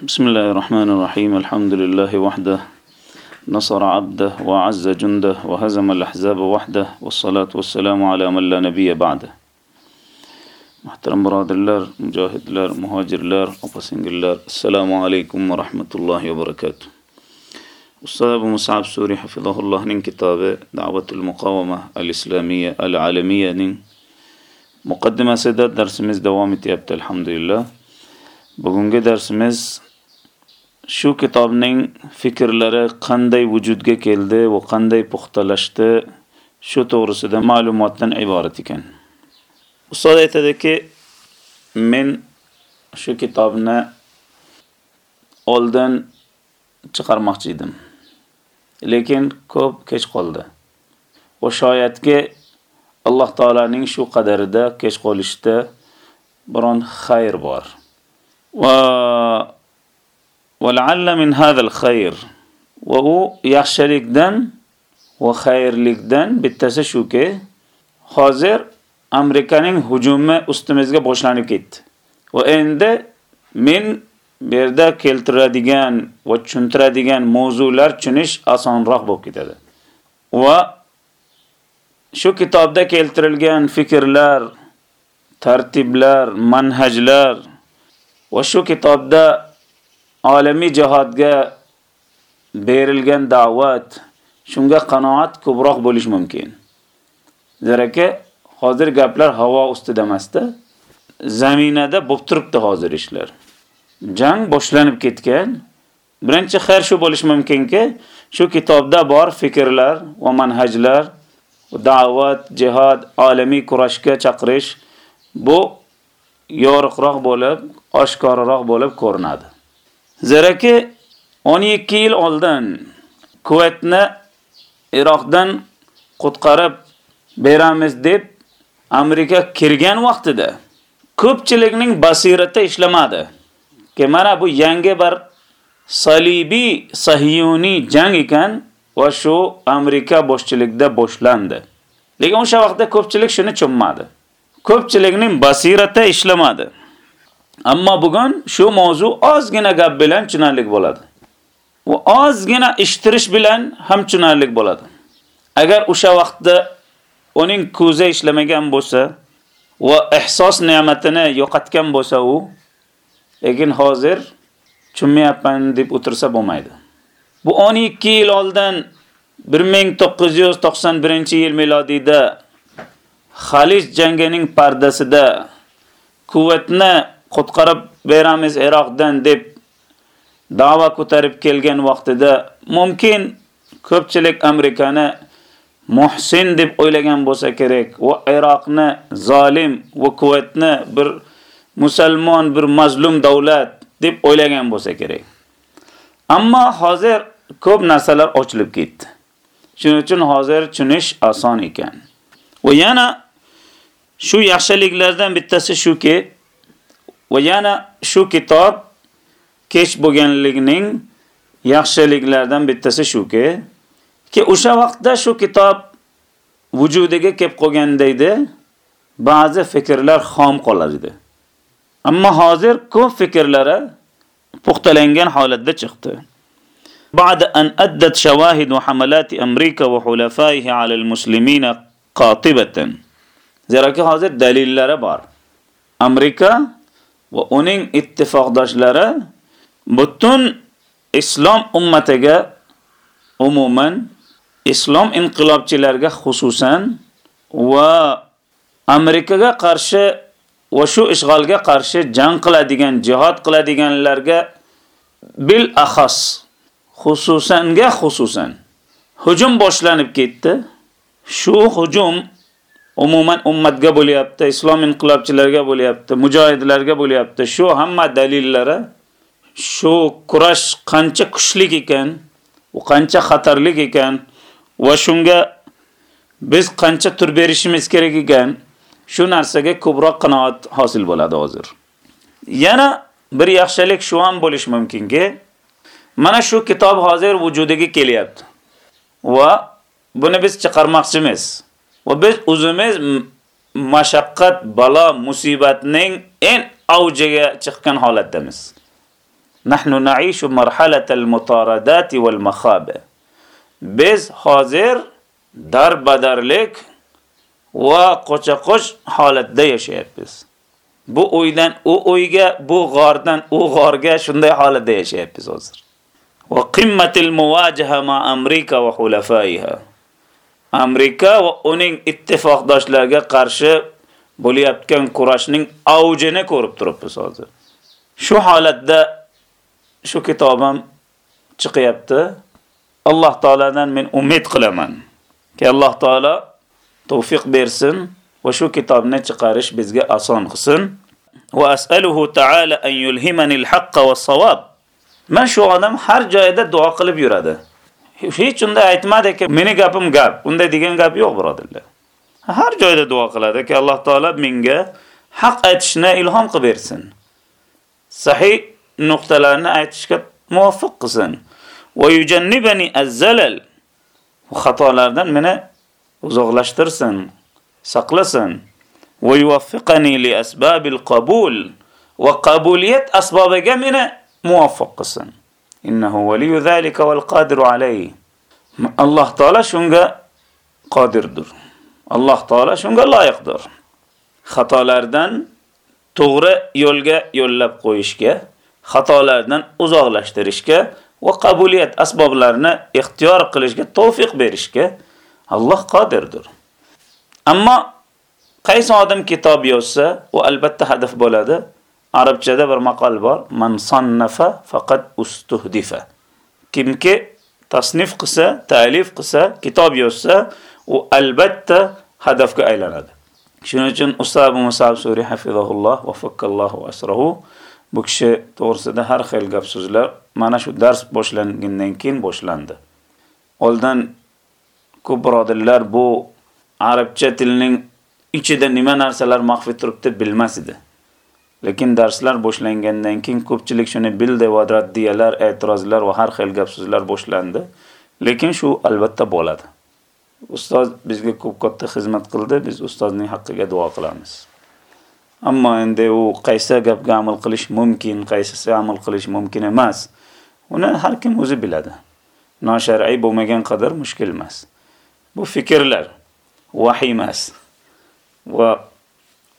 بسم الله الرحمن الرحيم. الحمد لله وحده. نصر عبده وعز جنده وهزم الأحزاب وحده. والصلاة والسلام على من لا نبي بعده. محترم براد الله مجاهد الله مهاجر الله السلام عليكم ورحمة الله وبركاته. أستاذ أبو مصعب سوري حفظه الله من كتابة دعوة المقاومة الإسلامية العالمية مقدمة سيدات درس مز دوامتي الحمد لله. بقونجي درس مز shu kitobning fikrlari qanday vujudga keldi va qanday puxtalashdi shu to'g'risida ma'lumotdan iborat ekan. Ustoz aytadiki, men shu kitobni oldin chiqarmoqchi edim. Lekin ko'p kech qoldi. Va shoyatki Alloh taolaning shu qadarida kech qolishda biron xayr bor. Va ولعل من هذا الخير وهو yaxshilikdan va xayrlikdan bittasi shuki hozir Amerikaning hujumi ustimizga boshlanib ketdi. Va endi men bu yerda keltiradigan va tushuntiradigan mavzular tushunish osonroq bo'lib ketadi. Va shu kitobda keltirilgan fikrlar, tartiblar, manhajlar va shu kitobda olamiy jihodga berilgan da'vat shunga qanoat ko'proq bo'lish mumkin. Zaraka hozir gaplar havo ustida emasda, zaminada bo'lib turibdi hozir ishlar. Jang boshlanib ketgan. Birinchi xayr shu bo'lish mumkinki, shu kitobda bor fikrlar va manhajlar, da'vat, jihad, olamiy kurashga chaqirish bu yorug'roq bo'lib, oshkorroq bo'lib ko'rinadi. Zeraki 12 yil oldin Kuvaytni Iroqdan qutqarib beramiz deb Amerika kirgan vaqtida ko'pchilikning basirati ishlamadi. Ke mana bu yangi bir salibiy sahiyoniy jang ekan va shu Amerika boshchiligida boshlandi. Lekin o'sha vaqtda ko'pchilik shuni tushunmadi. Ko'pchilikning basirati ishlamadi. Ammo bugun shu mavzu ozgina gap bilan tushunarlik bo'ladi. Va ozgina ishtirish bilan ham tushunarlik bo'ladi. Agar o'sha vaqtda uning ko'zi ishlamagan bo'lsa va ihsos ne'matini yo'qotgan bo'lsa u, lekin hozir tushunmayapman deb o'tirsa bo'lmaydi. Bu 12 yil oldin 1991 yil milodiyda Xalis jangining pardasida Kuvaytni qutqarib beramiz Iroqdan deb da'vo ko'tarib kelgan vaqtida mumkin ko'pchilik Amerikani muhsin deb o'ylagan bo'lsa kerak va Iroqni zolim va Kuvaytni bir musulmon, bir mazlum davlat deb o'ylagan bo'lsa kerak. Ammo hozir ko'p narsalar ochilib ketdi. Shuning uchun hozir tushunish oson ekan. Va yana shu yaxshiliklardan bittasi shuki, Va yana shu kitob kech bo'lganligining yaxshiliklaridan bittasi shuki, ki o'sha vaqtda shu kitob vujudiga kelib qolganda edi, ba'zi fikrlar xom qolar edi. Ammo hozir ko'p fikrlari puxtalangan holatda chiqdi. بعد أن أدت شواهد وحملات أمريكا وحلفائها على المسلمين قاطبة زيرا hozir dalillari bor. Amerika va uning ittifoqdoshlari butun islom ummatiga umuman islom inqilobchilariga xususan va Amerikaga qarshi va shu ishg'olga qarshi jang qiladigan, jihad qiladiganlarga bil axas xususanga xususan hujum boshlanib ketdi. Shu hujum umuman ummatga bo'lyapti, islom inqilobchilariga bo'lyapti, mujohidlarga bo'lyapti. Shu hamma dalillari shu kurash qancha kuchli ekan, u qancha xatarlik ekan va shunga biz qancha tur berishimiz kerak ekan, shu narsaga ko'proq qanoat hosil bo'ladi hozir. Yana bir yaxshilik shu ham bo'lish mumkinki, mana shu kitob hozir vujudiga kelyapti. Va buni biz chiqarmoqchimiz. Va biz o'zimiz mashaqqat, balo, musibatning eng avjiga chiqqan holatdamiz. Nahnu na'ishu marhalatal mutaradati wal makhaba. Biz hozir darbadarlik va qocha-qoch holatda yashayapmiz. Bu o'ydan u o'yga, bu g'ordan u g'orga shunday holatda yashayapmiz hozir. Va qimmatil muwajaha ma Amerika va hulafaiha. Amerika va uning ittifoqdoshlariga qarshi bo'layotgan kurashning avjini ko'rib turibmiz hozir. Shu holatda shu kitobim chiqyapti. Alloh taoladan men umid qilaman. Ki Alloh taolo tavfiq bersin va shu kitobni chiqarish bizga oson qilsin. Va as'aluhu ta'ala an yulhimani al-haqqa was-sawab. Men shu odam har joyda duo qilib yuradi. Hech unda aytmadiki, meni gapim gap. Unda degan gap yo'q, birodarlar. Har joyda duo qiladiki, Alloh taolo menga haq aytishni ilhom qilib bersin. Sahih nuqtalarni aytishga muvaffaq qilsin. Va yujannibani az-zalal. Xatolardan meni uzoqlashtirsin, saqlasin. Va yuvaffiqani li asbabil qabul. Va qabuliyat asbobiga meni muvaffaq qilsin. Innahu valiyu zalika wal qadiru alayhi. Alloh taolo shunga qodirdir. Alloh taolo shunga loyiqdir. Xatolardan to'g'ri yo'lga yo'llab qo'yishga, xatolardan uzoqlashtirishga va qabuliyat asboblarini ixtiyor qilishga tavfiq berishga Alloh qodirdir. Ammo qaysi odam kitob yozsa, u albatta hadaf bo'ladi. Arabchada bir maqol bor: "Man sannafa faqat ustuhdifa." Kimki tasnif qilsa, ta'lif qilsa, kitob yozsa, u albatta hadafga aylanadi. Shuning uchun Ustoz Abu Musab Suri hafizahulloh va fakkallohu asrahu bu kishi to'g'risida har xil gap so'zlar mana shu dars boshlangandan keyin boshlandi. Oldin ko'p birodarlar bu arabcha tilining ichida nima narsalar maxfi turibdi bilmas edi. Lekin darslar boshlangandan keyin ko'pchilik shuni bildi va raddiyalar, e'tirozlar va har xil gap so'zlar boshlandi. Lekin shu albatta bo'ladi. Ustoz bizga ko'p katta xizmat qildi, biz ustozning haqqiga duo qilamiz. Ammo endi u qaysi gapga amal qilish mumkin, qaysisi amal qilish mumkin emas, uni har kim o'zi biladi. Noshar'iy bo'lmagan qadar mushkil emas. Bu fikrlar vahiy emas. Va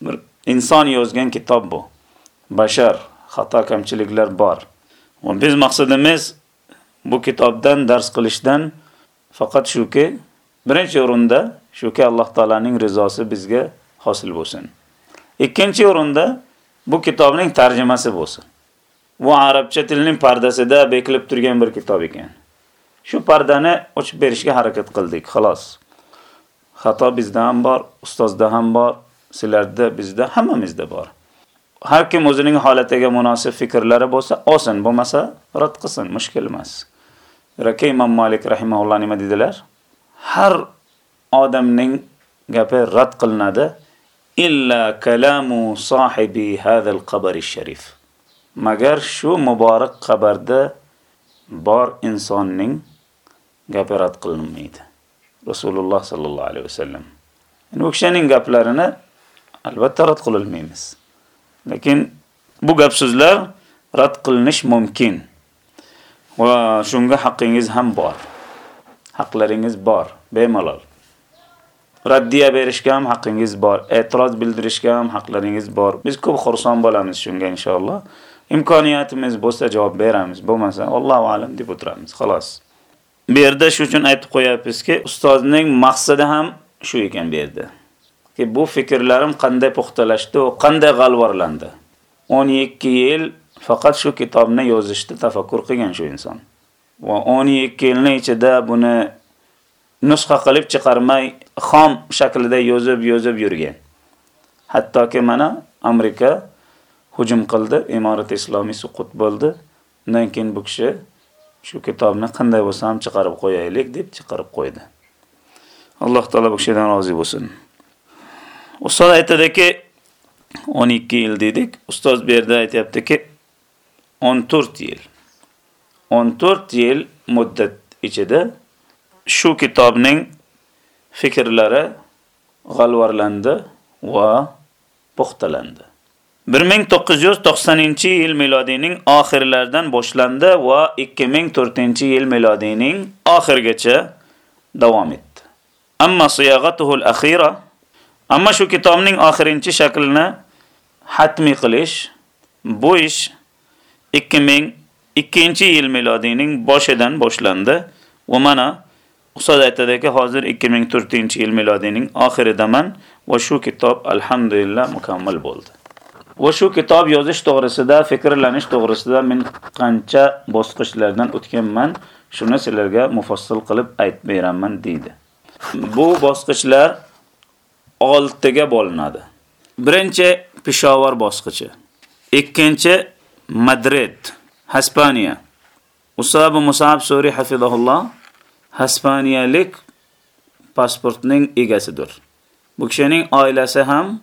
bir inson yozgan kitob bu. Bashar xato kamchiliklar bor. Va biz maqsadimiz bu kitobdan dars qilishdan faqat shuki, birinchi o'rinda shuki Alloh taolaning rizosi bizga hosil bo'lsin. Ikkinchi o'rinda bu kitobning tarjimasi bo'lsin. Bu arabcha tilining pardasida bekilib turgan bir kitob ekan. Shu pardani ochib berishga harakat qildik, xolos. Xato bizda ham bor, ustozda ham bor, sizlarda, bizda, hammamizda bor. Har kim o'zining holatiga munosib fikrlari bo'lsa, olsin, bo'lmasa rad qilsin, mushkil emas. Rakay Imom Malik rahimahulloh nima dedilar? Har odamning gapi rad qilinadi illa kalamu sohibi hadal qabr sharif. Magar shu muborak qabrda bor insonning gapi rad qilinmaydi. Rasululloh sallallohu alayhi vasallam. Yani kishining gaplarini albatta rad qilolmaymiz. Lekin bu gap so'zlar rad qilinish mumkin. Va shunga haqqingiz ham bor. Haqlaringiz bor, bemalol. Raddiya berishga ham haqqingiz bor, e'tiroz bildirishga ham haqlaringiz bor. Biz ko'p xursand bo'lamiz shunga inshaalloh. Imkoniyatimiz bo'lsa javob beramiz, bo'lmasa Allohu alam deb o'tiramiz, xolos. Bu yerda shu uchun aytib qo'yapmizki, ustozning maqsadi ham shu ekan bu yerda. Ki bu fikrlarim qanday puxtalashdi va qanday g'alvorlandi. 12 yil faqat shu kitobni yozishda tafakkur qilgan shu inson. Va 12 yilning ichida buni nusxa qilib chiqarmay xom shaklida yozib yozib yurgan. Hattoki mana Amerika hujum qildi, imorat islomiy suqut bo'ldi. Undan keyin bu kishi shu kitobni qanday bo'lsa ham chiqarib qo'yaylik deb chiqarib qo'ydi. Alloh taolo bu kishidan rozi bo'lsin. Ustoz aytadiki 12 yil dedik. Ustoz bu yerda aytayaptiki 14 yil. 14 yil muddat ichida shu kitobning fikrlari g'alvarlandi va puxtalandi. 1990-yil milodiyning oxirlaridan boshlandi va 2004-yil milodiyning oxirigacha davom etdi. Amma siyagatuhu al-akhira Amma shu kitobning oxirinchi shaklini hatmi qilish bu ish 2002-yil milodiyning boshidan boshlandi va mana ustoz aytadiki, hozir 2004-yil milodiyning oxiridaman va shu kitob alhamdulillah mukammal bo'ldi. Va shu kitob yozish to'g'risida, fikrlanish to'g'risida men qancha bosqichlardan o'tganman, shuni sizlarga mufassal qilib aytib beraman deydi. Bu bosqichlar 6 ga bo'linadi. Birinchi Peshawar bosqichi. Ikkinchi Madrid, Hispaniya. Usab Musab Suri hafizahulloh Hispaniyalik pasportning egasidir. Bu kishining oilasi ham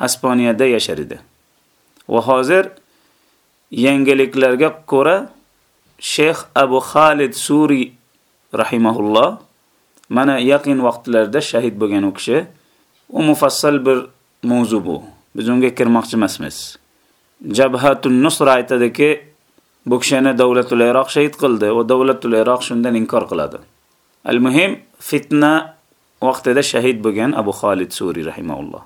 Hispaniyada yashar edi. Va hozir yangiliklarga ko'ra Sheyx Abu Khalid Suri rahimahulloh mana yaqin vaqtlarda shahid bo'lgan u kishi u mufassal bir mavzu bu. Biz unga kirmoqchi emasmiz. Jabhatun Nusra aytadiki, bu kishini davlatul Iroq shahid qildi va davlatul Iroq shundan inkor qiladi. Al-muhim fitna vaqtida shahid bo'lgan Abu Khalid Suri rahimahulloh.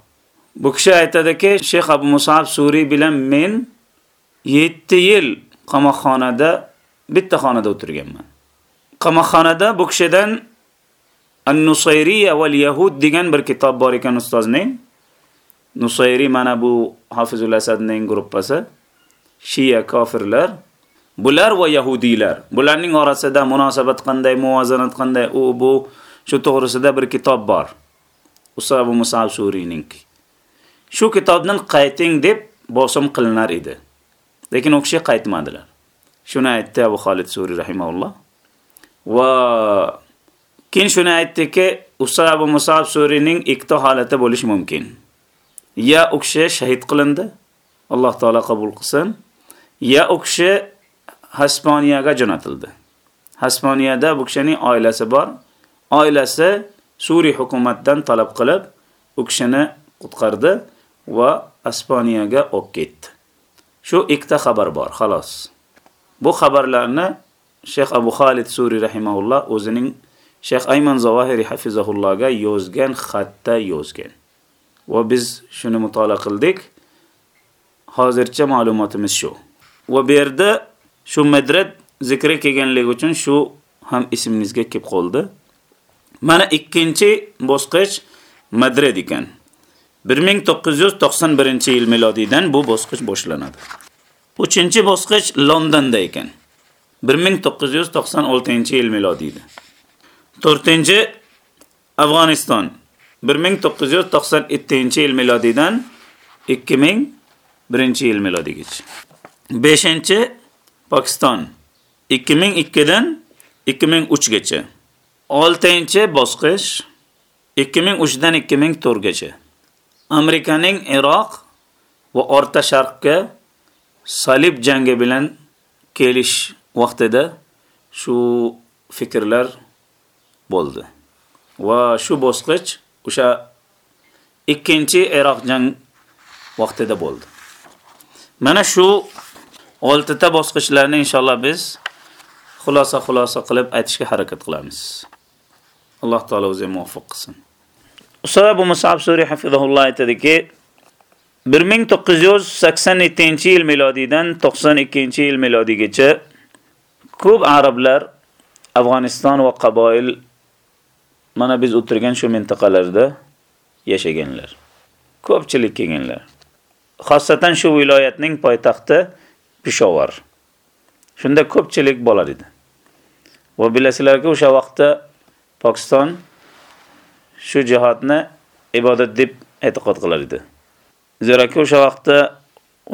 Bu kishi aytadiki, Sheikh Abu Musab Suri bilan men 7 yil qamoqxonada bitta xonada o'tirganman. Qamoqxonada bu kishidan An-Nusayriya wal Yahud degan bir kitob bor ekan ustozning. Nusayri mana bu Hafizul Asadning gruppasi. Shia kofirlar. Bular va yahudiylar. Bularning orasida munosabat qanday, muvozanat qanday, u bu shu to'g'risida bir kitob bor. Usab Musab Suriyning. Shu kitobdan qayting deb bosim qilinar edi. Lekin u kishi qaytmadilar. Shuni aytdi Abu Khalid Suri rahimahulloh. Va Keyin shuni aytdiki, Usab va Musab Surining ikkita holati bo'lishi mumkin. Ya u kishi shahid qilindi, Alloh taolo qabul qilsin, ya u kishi Hispaniyaga jo'natildi. Hispaniyada bu kishining oilasi bor. Oilasi Suriya hukumatdan talab qilib, u kishini qutqardi va Ispaniyaga olib ketdi. Shu ikkita xabar bor, xolos. Bu xabarlarni Sheyx Abu Khalid Suri rahimahulloh o'zining Shayx Ayman Zavahiri hafizahullohga yozgan xatda yozgan. Va biz shuni mutolaa qildik. Hozircha ma'lumotimiz shu. Va bu yerda shu madrat zikri kelganligi uchun shu ham ismingizga kelib qoldi. Mana ikkinchi bosqich Madrid ekan. 1991-yil milodiydan bu bosqich boshlanadi. Uchinchi bosqich Londonda ekan. 1996-yil milodiyda. 4 Afg'oniston 1997-yil milodiydan 2001-yil milodiygacha. 5 Pokiston 2002 dan 2003gacha. 6 bosqich 2003 dan 2004 gacha. Amerikaning Iroq va O'rta Sharqqa salib jangi bilan kelish vaqtida shu fikrlar bo'ldi. Va shu bosqich o'sha ikkinchi Iroq jang vaqtida bo'ldi. Mana shu 6 ta bosqichlarni inshaalloh biz xulosa-xulosa qilib aytishga harakat qilamiz. Alloh taolo o'zi muvaffaq qilsin. Ustoz Abu Musab Suri hafizahulloh aytadiki, 1987-yil milodiydan 92-yil milodiygacha ko'p arablar Afg'oniston va qaboil mana biz o'tirgan shu mintaqalarda yashaganlar. Ko'pchilik kelganlar. Xassatan shu viloyatning poytaxti Pishovar. Shunda ko'pchilik bo'lar edi. Va bilasizlarki, o'sha vaqtda Pokiston shu jihatni ibodat deb e'tiqod qilar edi. Zeraki o'sha vaqtda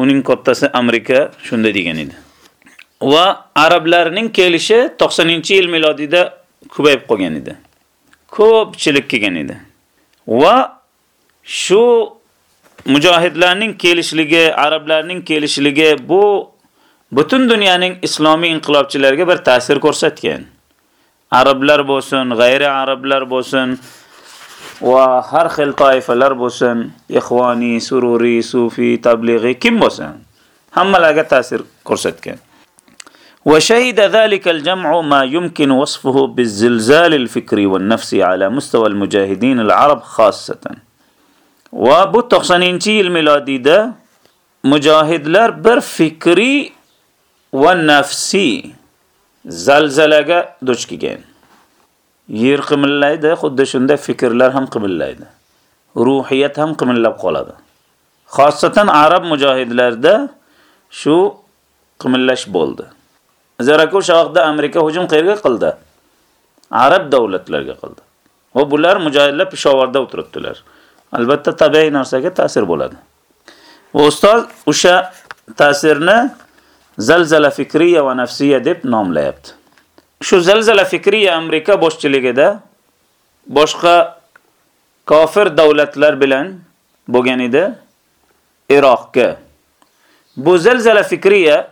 uning kattasi Amerika shunday degan edi. Va arablarning kelishi 90-yil milodida ko'payib qolgan edi. Ko'pchilik kelgan edi. Va shu mujohidlarning kelishligi, arablarning kelishligi bu butun dunyoning islomiy inqilobchilariga bir ta'sir ko'rsatgan. Arablar bo'lsin, g'ayri arablar bo'lsin, va har xil toifalar bo'lsin, ixvoni, sururi, sufi, tablig'i kim bo'lsin, hammalarga ta'sir ko'rsatgan. وشهد ذلك الجمع ما يمكن وصفه بالزلزال الفكري والنفسي على مستوى المجاهدين العرب خاصة. وابو تخصنينتي الميلادي ده مجاهد لار بر فكري والنفسي زلزل اگه دوچ کی گین یر قمل لائده خود دشن ده فکر لار هم قمل لائده روحیت هم قمل لب قولده خاصتا عرب مجاهد لار ده شو قمل لش بولده Zarako o'sha vaqtda Amerika hujum qayerga qildi? Arab davlatlarga qildi. Va bular mujohidlar Peshovarda o'tiribdilar. Albatta tabiiy narsaga ta'sir bo'ladi. Va ustoz o'sha ta'sirni zalzala fikriya va nafsiya deb nomlayapti. Shu zalzala fikriya Amerika boshchiligida boshqa kofir davlatlar bilan bo'lgan edi Iroqga. Bu zalzala fikriya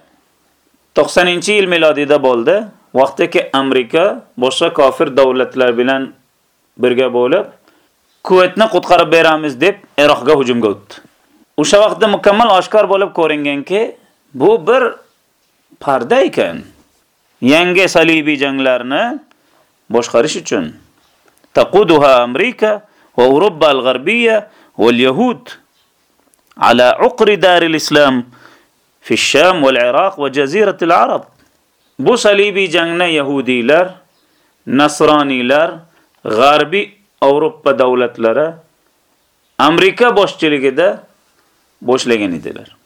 90-yil milodiyda bo'ldi. Vaqtdagi Amerika boshqa kofir davlatlar bilan birga bo'lib, Kuvaytni qutqarib beramiz deb Iroqga hujumga o'tdi. O'sha vaqtda mukammal oshkor bo'lib ko'ringanki, bu bir parda ekan. Yangi salibiy janglarni boshqarish uchun taquduha Amerika va Yevropa al-G'arbiyya va Yahud ala uqri daril islam fi Sham va al-Iraq va jazirat Arab. Bu salibiy jangni yahudiylar, nasroniylar, g'arbiy Yevropa davlatlari Amerika boshchiligida boshlagan edilar.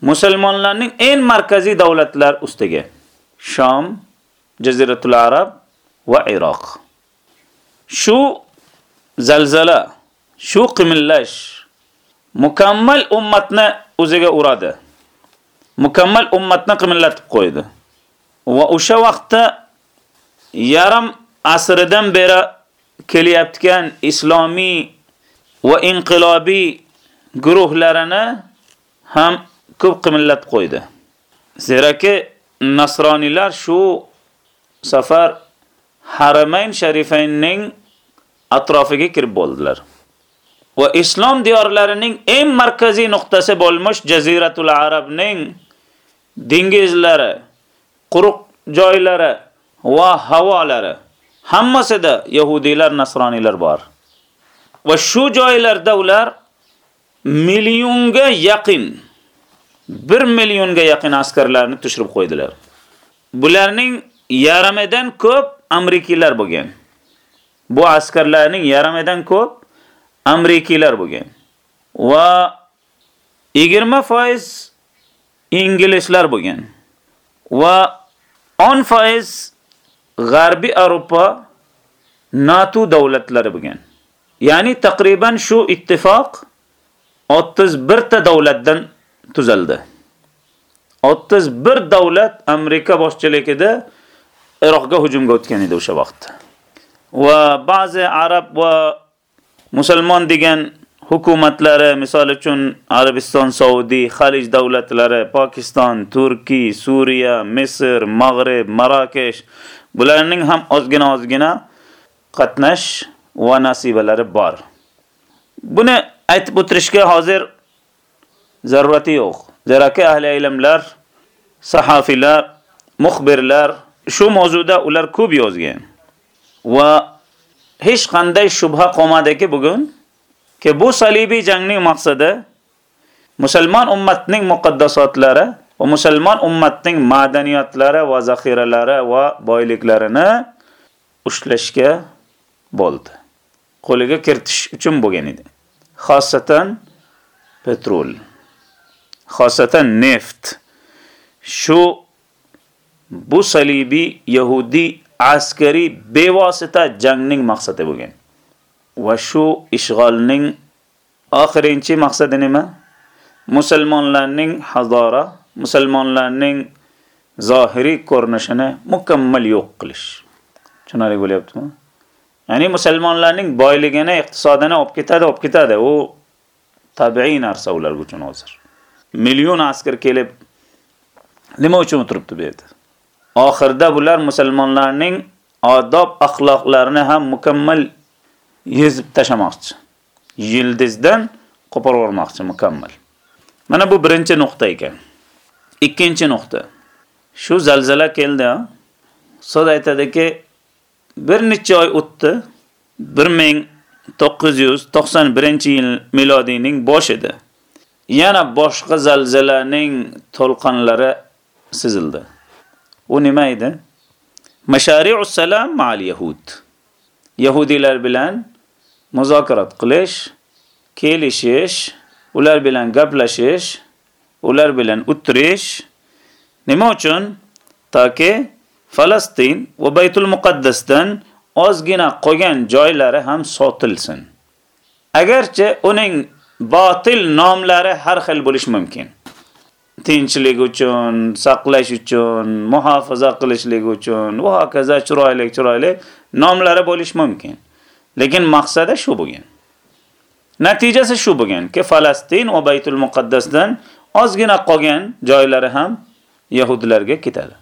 Musulmonlarning eng markaziy davlatlar ustiga Sham, Jaziratul Arab va Iroq. Shu zalzala, shu qimillash mukammal ummatni o'ziga uradi. Mukammal ummatni qimillatib qo'ydi. Va o'sha vaqtda yarim asridan beri kelyotgan islomiy va inqilobiy guruhlarini ham ko'p qimillatib qo'ydi. Zeraki nasroniylar shu safar Haramayn Sharifaynning atrofiga kirib bo'ldilar. Va islom diyorlarining eng markaziy nuqtasi bo'lmoq Jaziratul Arabning dengizlari, quruq joylari va havolari hammasida yahudiylar, nasroniylar bor. Va shu joylarda ular millionga yaqin 1 millionga yaqin askarlarni tushirib qo'ydilar. Bularning yaramidan ko'p Amerikalar bo'lgan. Bu askarlarning yaramidan ko'p Amerikalar bo'lgan. Va 20% inglizlar bo'lgan. Va 10% G'arbiy Yevropa NATO davlatlari bo'lgan. Ya'ni taqriban shu ittifoq 31 ta davlatdan tuzaldi. 31 davlat Amerika boshchiligida Iroqga hujumga o'tgan edi o'sha vaqtda. Va ba'zi arab va musulmon degan hukumatlari, misol uchun Arabiston, Saudi, Xalij davlatlari, Pokiston, Turkiy, Suriya, Misr, Mag'rib, Marokash bularning ham ozgina-ozgina qatnash va nasibalari bor. Buni aytib o'tirishga hozir zarurati yo'q. Zaraka ahli ilmlar, sahofilar, muxbirlar shu mavzuda ular ko'p yozgan. Va hech qanday shubha qolmadiki bugun ki bu salibiy jangning maqsadi musulmon ummatning muqaddasotlari va musulmon ummatning madaniyatlari va zaxiralari va boyliklarini ushlashga bo'ldi. Qo'liga kiritish uchun bo'lgan edi. Xosatan petrol. xosatan neft shu bu salibiy yahudi askari bevosita jangning maqsadi bo'lgan. Va shu ishg'olning oxirinchi maqsadi nima? Musulmonlarning hazora, musulmonlarning zohiriy ko'rinishini mukammal yo'q qilish. Tushunarli bo'lyaptimi? Ya'ni musulmonlarning boyligini, iqtisodini olib ketadi, olib ketadi. U tabiiy narsa ular uchun hozir. million askar kelib nima uchun o'tiribdi bu yerda? Oxirda bular musulmonlarning odob axloqlarini ham mukammal yezib tashamoqchi. Yildizdan qo'porib yubormoqchi mukammal. Mana bu birinchi nuqta ekan. Ikkinchi nuqta. Shu zalzala keldi. So'z aytadiki, bir necha oy o'tdi. 1991-yil milodiyning boshida yana boshqa zalzalaning to'lqinlari sizildi. U nima edi? Mashari'us salam ma'al yahud. Yahudilar bilan muzokarat qilish, kelishish, ular bilan gaplashish, ular bilan o'tirish nima uchun? Toki Falastin va Baytul Muqaddasdan ozgina qolgan joylari ham sotilsin. Agarcha uning botil nomlari har xil bo'lishi mumkin. tinchlik uchun, saqlash uchun, muhofaza qilishlik uchun va hokazo chiroyli chiroyli nomlari bo'lish mumkin. Lekin maqsadi shu bo'lgan. Natijasi shu bo'lgan-ki, Falastin va Baytul Muqaddasdan ozgina qolgan joylari ham yahudlarga ketadi.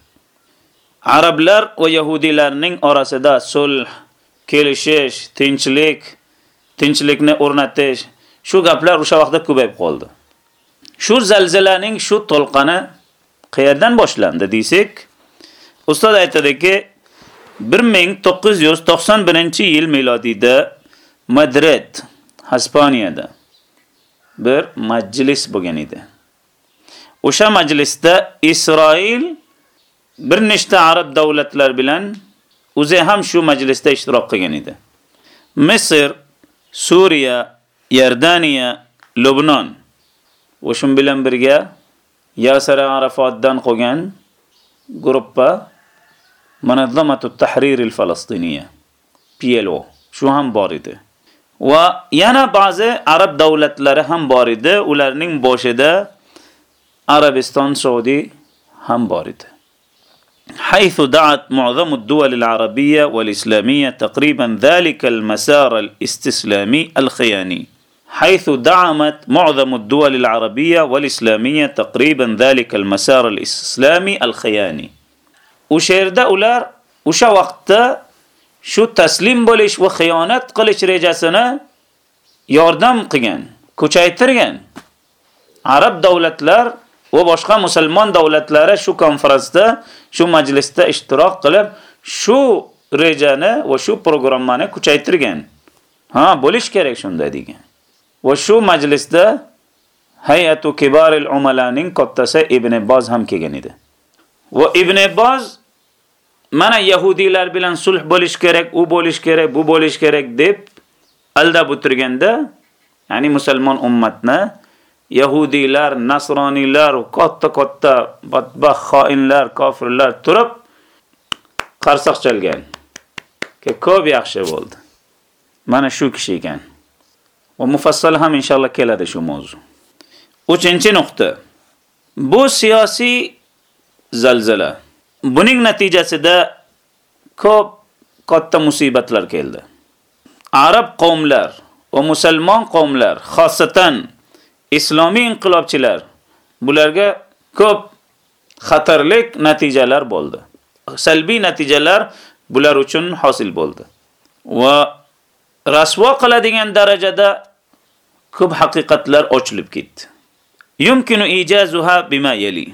Arablar va yahudiylarning orasida sulh, kelishish, tinchlik, tinchlikni o'rnatish, shu gaplar o'sha vaqtda ko'payib qoldi. Shu zalzalaning shu to'lqini qayerdan boshlandi desak, ustoz aytadiki, 1991-yil milodiyda Madrid, Hispaniyada bir majlis bo'lgan edi. O'sha majlisda Isroil bir nechta arab davlatlar bilan o'zi ham shu majlisda ishtirok qilgan edi. Misr, Suriya, Yordaniya, Lubnon va shun bilan birga Yasir Arafatdan qolgan guruhga Munazzamatu Tahrir al-Falastiniya PLO ham bor edi. Va yana ba'zi arab davlatlari ham bor edi. Ularning boshida Arabiston, Saudi ham bor edi. حيث دعت معظم الدول العربية والإسلامية تقريبا ذلك المسار الاستسلامي الخياني حيث دعمت معظم الدول العربية والإسلامية تقريبا ذلك المسار الإسلامي الخياني o'sha yerda ular o'sha vaqtda shu taslim bo'lish va xiyonat qilish rejasini yordam qilgan, ko'chaytirgan. Arab davlatlar va boshqa musulmon davlatlari shu konferensda shu majlisda ishtirok qilib, shu rejani va shu programmani kuchaytirgan. Ha, bo'lish kerak shunday degan. Va shu majlisda Hay'atu Kibaril Umalaning kattasi Ibn Boz ham kelgan edi. Va Ibn Boz mana yahudiylar bilan sulh bo'lish kerak, u bo'lish kerak, bu bo'lish kerak deb aldab o'tirganda, ya'ni musulmon ummatni yahudiylar, nasroniylar, katta-katta badbaxt xoinlar, kofirlar turib qarsoq chalgan. Ke ko'p yaxshi bo'ldi. Mana shu kishi ekan. Va mufassal ham inshaalloh keladi shu mavzu. 3-nuqta. Bu siyosiy zalzala. Buning natijasida ko'p katta musibatlar keldi. Arab qavmlar va musulmon qavmlar, xosatan islomiy inqilobchilar bularga ko'p xatarlik natijalar bo'ldi. Salbiy natijalar bular uchun hosil bo'ldi. Va rasvo qiladigan darajada ko'p haqiqatlar ochilib ketdi. Yumkinu ijazuha bima yali.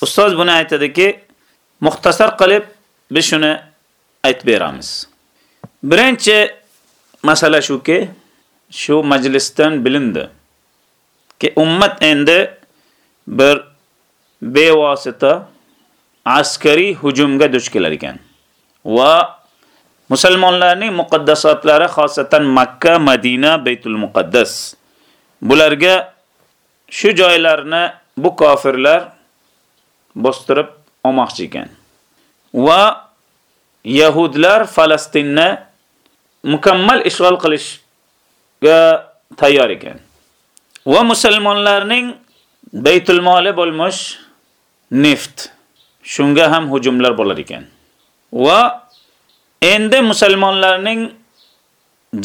Ustoz buni aytadiki, muxtasar qilib biz shuni aytib beramiz. Birinchi masala shuki, shu majlisdan bilindi. ki ummat endi bir bevosita askariy hujumga duch kelar ekan. Va musulmonlarning muqaddasotlari xosatan Makka, Madina, Baytul Muqaddas bularga shu joylarni bu kofirlar bostirib olmoqchi ekan. Va yahudlar Falastinni mukammal ishg'ol qilishga tayyor ekan. va musulmonlarning Baytul moli bo'lmoq neft shunga ham hujumlar bo'lar ekan. Va endi musulmonlarning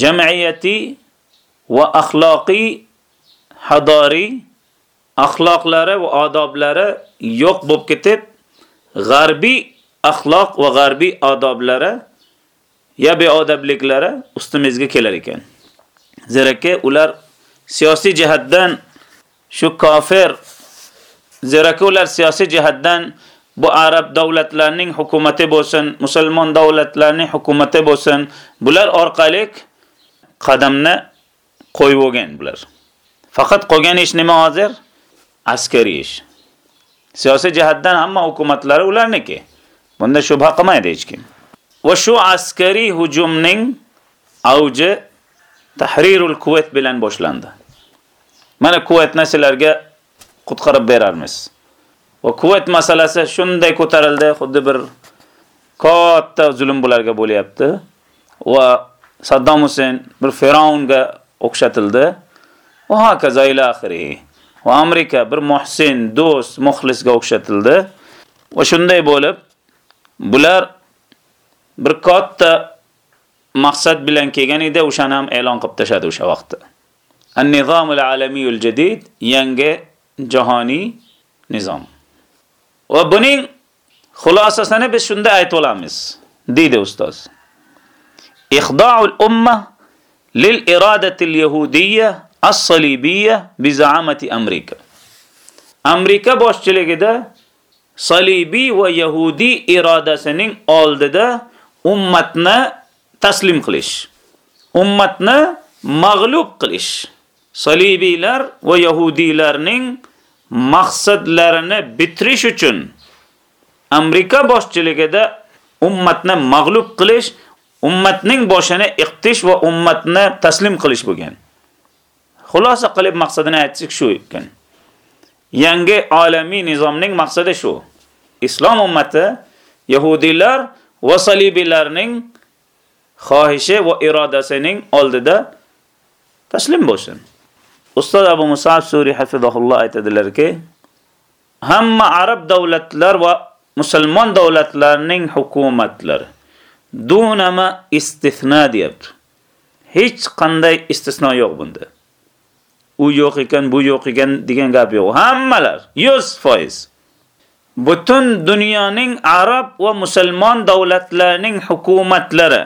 jamiyati va axloqiy hadori axloqlari va odoblari yo'q bo'lib ketib, g'arbiy axloq va g'arbiy odoblari ya beodabliklari ustimizga kelar ekan. Zeraki ular siyosiy jihatdan shu kofir zeraki ular siyosiy jihatdan bu arab davlatlarining hukumati bo'lsin, musulmon davlatlarning hukumati bo'lsin, bular orqali qadamni qo'yib olgan bular. Faqat qolgan ish nima hozir? Askariy ish. Siyosiy jihatdan hamma hukumatlari ularniki. Bunda shubha qilmaydi hech kim. Va shu askariy hujumning avji Tahrirul Kuvayt bilan boshlandi. Mana Kuvaytni sizlarga qutqarib berarmiz. Va Kuvayt masalasi shunday ko'tarildi, xuddi bir katta zulm bularga bo'lyapti. Va Saddam Husayn bir Firavunga o'xshatildi. Va hokazo ila oxiri. Va Amerika bir muhsin, do'st, muxlisga o'xshatildi. Va shunday bo'lib, bular bir katta maqsad bilan kelgan edi, o'shani ham e'lon qilib tashadi o'sha vaqtda. An-nizomul alamiyul jadid yangi jahoniy nizom. Va buning xulosasini biz shunda aytib olamiz, dedi ustoz. Ixdo'ul umma lil iradatil yahudiyya as-salibiyya bizaamati Amerika. Amerika boshchiligida salibiy va yahudi irodasining oldida ummatni taslim qilish, ummatni mag'lub qilish. Salibiylar va Yahudilarning maqsadlarini bitirish uchun Amerika boshchiligida ummatni mag'lub qilish, ummatning boshini iqtish va ummatni taslim qilish bo'lgan. Xulosa qilib maqsadini aytsak shu ekan. Yangi olamiy nizomning maqsadi shu. Islom ummati yahudiylar va salibiylarning xohishi va irodasining oldida taslim bo'lsin. Ustoz Abu Musab Suri hafizahulloh aytadilarki, hamma arab davlatlar va musulmon davlatlarning hukumatlari dunama istisna deyapti. Hech qanday istisno yo'q bunda. U yo'q ekan, bu yo'q ekan degan gap yo'q. Hammalar 100%. Butun dunyoning arab va musulmon davlatlarining hukumatlari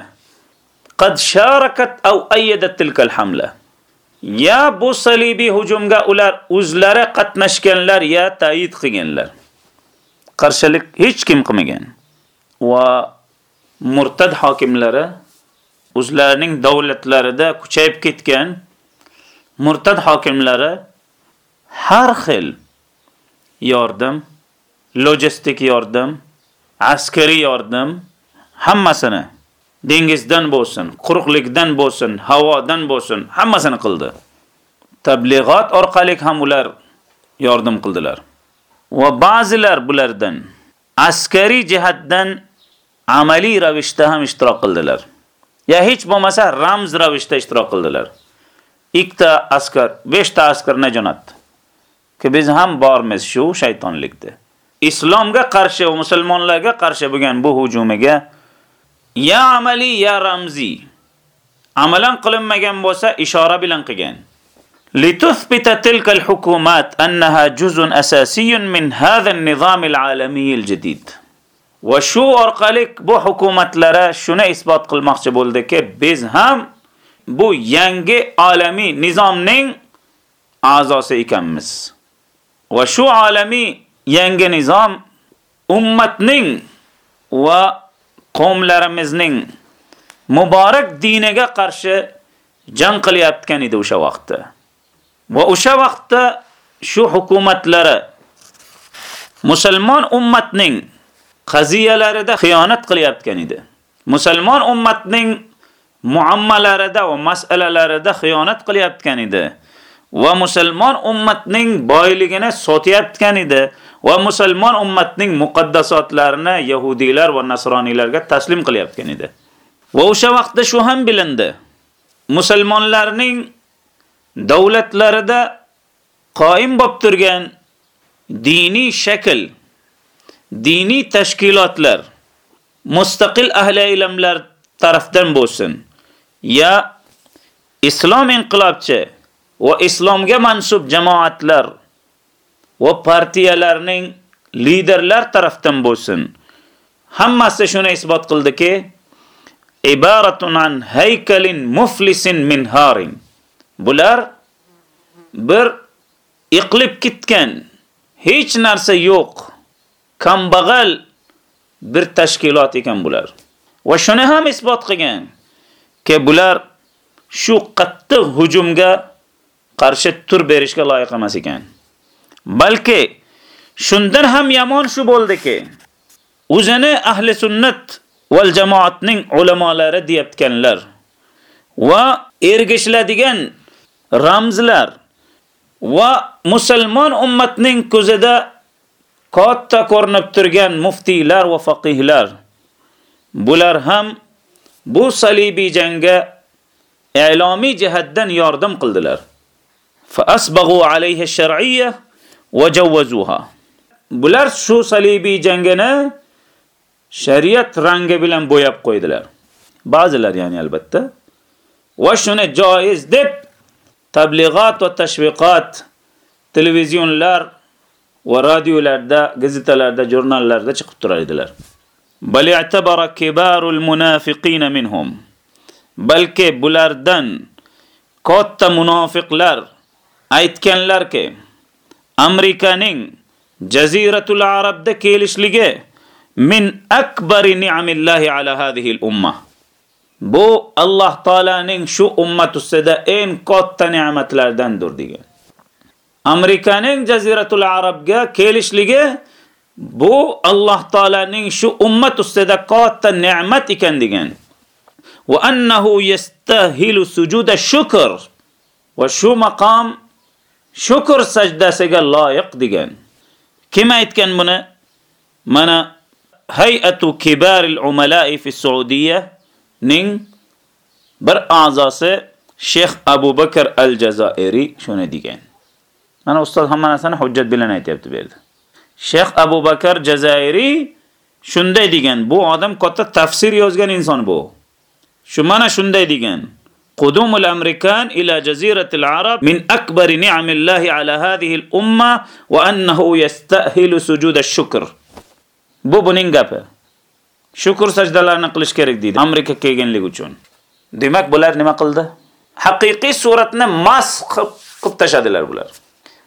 qad sharakat aw ayyadat tilka al-hamla. Ya bu salibiy hujumga ular o'zlari qatnashganlar ya ta'yid qilganlar. Qarshilik hech kim qilmagan. Va murtad hokimlari o'zlarining davlatlarida kuchayib ketgan murtad hokimlari har xil yordam, logistik yordam, askariy yordam hammasini dengizdan bo'lsin, quruqlikdan bo'lsin, havodan bo'lsin, hammasini qildi. Tablig'ot orqali ham ular yordam qildilar. Va ba'zilar bulardan askariy jihatdan amaliy ravishda ham ishtirok qildilar. Ya hech bo'lmasa ramz ravishda ishtirok qildilar. Ikkita askar, 5 ta askarni jo'natdi. Ki biz ham bormiz shu shaytonlikda. Islomga qarshi va musulmonlarga qarshi bo'lgan bu hujumiga ya amaliy ya ramziy amalan qilinmagan bo'lsa ishora bilan qilgan. لتثبت تلك الحكومات أنها جزء أساسي من هذا النظام العالمي الجديد va shu orqali bu hukumatlari shuni isbot qilmoqchi bo'ldiki, biz ham bu yangi olamiy nizomning a'zosi ekanmiz. Va shu olamiy yangi nizom ummatning va qavmlarimizning muborak diniga qarshi jang qilyotgan edi o'sha vaqtda. Va o'sha vaqtda shu hukumatlari musulmon ummatning qaziyalarida xiyonat qilyotgan edi. Musulmon ummatning muammalarida va masalalarida xiyonat qilyotgan edi. Va musulmon ummatning boyligini sotayotgan edi. va musulmon ummatning muqaddasotlarini yahudiylar va nasroniylarga taslim qilyapgan edi. Va o'sha vaqtda shu ham bilindi. Musulmonlarning davlatlarida qoim bo'lib turgan diniy shakl, diniy tashkilotlar mustaqil ahli ilmlar tarafdan bo'lsin, ya islom inqilobchi va islomga mansub jamoatlar va partiyalarning liderlar tarafdan bo'lsin. Hammasi shuni isbot qildiki, ibaratun an haykalin muflisin min harin. Bular bir iqlib ketgan, hech narsa yo'q, kambag'al bir tashkilot ekan bular. Va shuni ham isbot qilgan, ki bular shu qattiq hujumga qarshi tur berishga loyiq emas ekan. Balki shundan ham yomon shu bo'ldiki, o'zini ahli sunnat val jamoatning ulamolari deyotganlar va ergishiladigan ramzlar va musulmon ummatning ko'zida katta ko'rinib turgan muftiylar va faqihlar bular ham bu salibiy jangga e'lomiy jihatdan yordam qildilar. Fa asbaghu alayhi shar'iyya va jawwazuha. Bular shu salibiy jangini shariat rangi bilan bo'yab qo'ydilar. Ba'zilar ya'ni albatta. Va shuni joiz deb tablig'at va tashviqat televizionlar va radiolarda, gazetalarda, jurnallarda chiqib turar edilar. Bal i'tabara kibarul munafiqin minhum. Balki bulardan katta munofiqlar aytganlarki, Amerikaning Jaziratul Arabda kelishligi min akbari ni'amillahi ala hadhihi al-umma. Bu Alloh taolaning shu ummat ustida eng katta ne'matlardandir degan. Amerikaning Jaziratul Arabga kelishligi bu Alloh taolaning shu ummat ustida katta ne'mat ekan degan. Va annahu yastahilu sujuda shukr. Va shu maqom shukr sajdasiga loyiq degan. Kim aytgan buni? Mana hay'atu kibaril umala'i fi Saudiya ning bir a'zosi Sheikh Abu Bakr al-Jazoiri shuni degan. Mana ustoz hamma narsani hujjat bilan aytibdi bu yerda. Sheikh Abu Bakr Jazoiri shunday degan. Bu odam katta tafsir yozgan inson bu. Shu mana shunday degan. قدوم الأمريكان إلى جزيرة العرب من أكبر نعم الله على هذه الأمة وأنه يستأهل سجود الشكر Bu buning gapi. Shukr sajdalarini qilish kerak deydi Amerika kelganligi uchun. Demak, bular nima qildi? Haqiqiy suratni mas qilib tashadilar bular.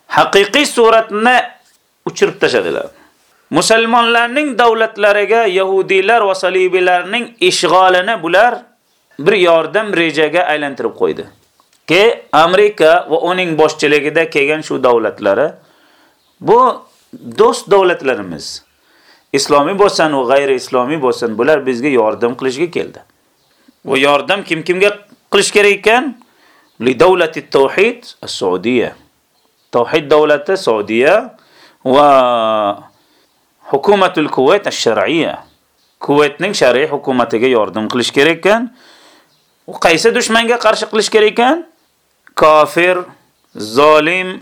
Haqiqiy suratni uchirib tashadilar. Musulmonlarning davlatlariga yahudiylar va salibiylarning ishg'olini bular bir yordam rejaga aylantirib qo'ydi. Ke Amerika va uning boshchiligida kelgan shu davlatlari bu do'st davlatlarimiz. islomiy bo'lsin va g'ayri islomiy bo'lsin, bular bizga yordam qilishga keldi. Bu yordam kim kimga qilish kerak ekan? Li davlati tauhid as-Saudiya. Tauhid davlati Saudiya va hukumatul Kuvayt ash-shar'iyya. Kuvaytning shar'iy hukumatiga yordam qilish kerak ekan. U qaysi dushmanga qarshi qilish kerak ekan? Kofir, zolim,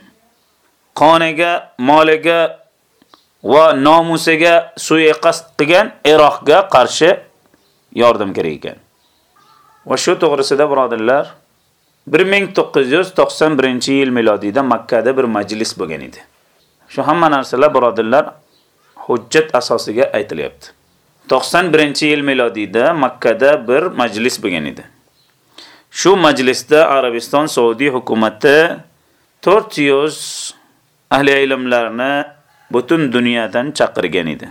qoniga, moliga va nomusiga suiqasd qilgan Iroqga qarshi yordam kerak ekan. Va shu to'g'risida birodarlar 1991-yil milodiyda Makkada bir majlis bo'lgan edi. Shu hamma narsalar birodirlar hujjat asosiga aytilyapti. 91-yil milodiyda Makka da bir majlis bo'lgan edi. Shu majlisda Arabiston Saudiya hukumatı 400 ahli ilmlarni butun dunyodan chaqirgan edi.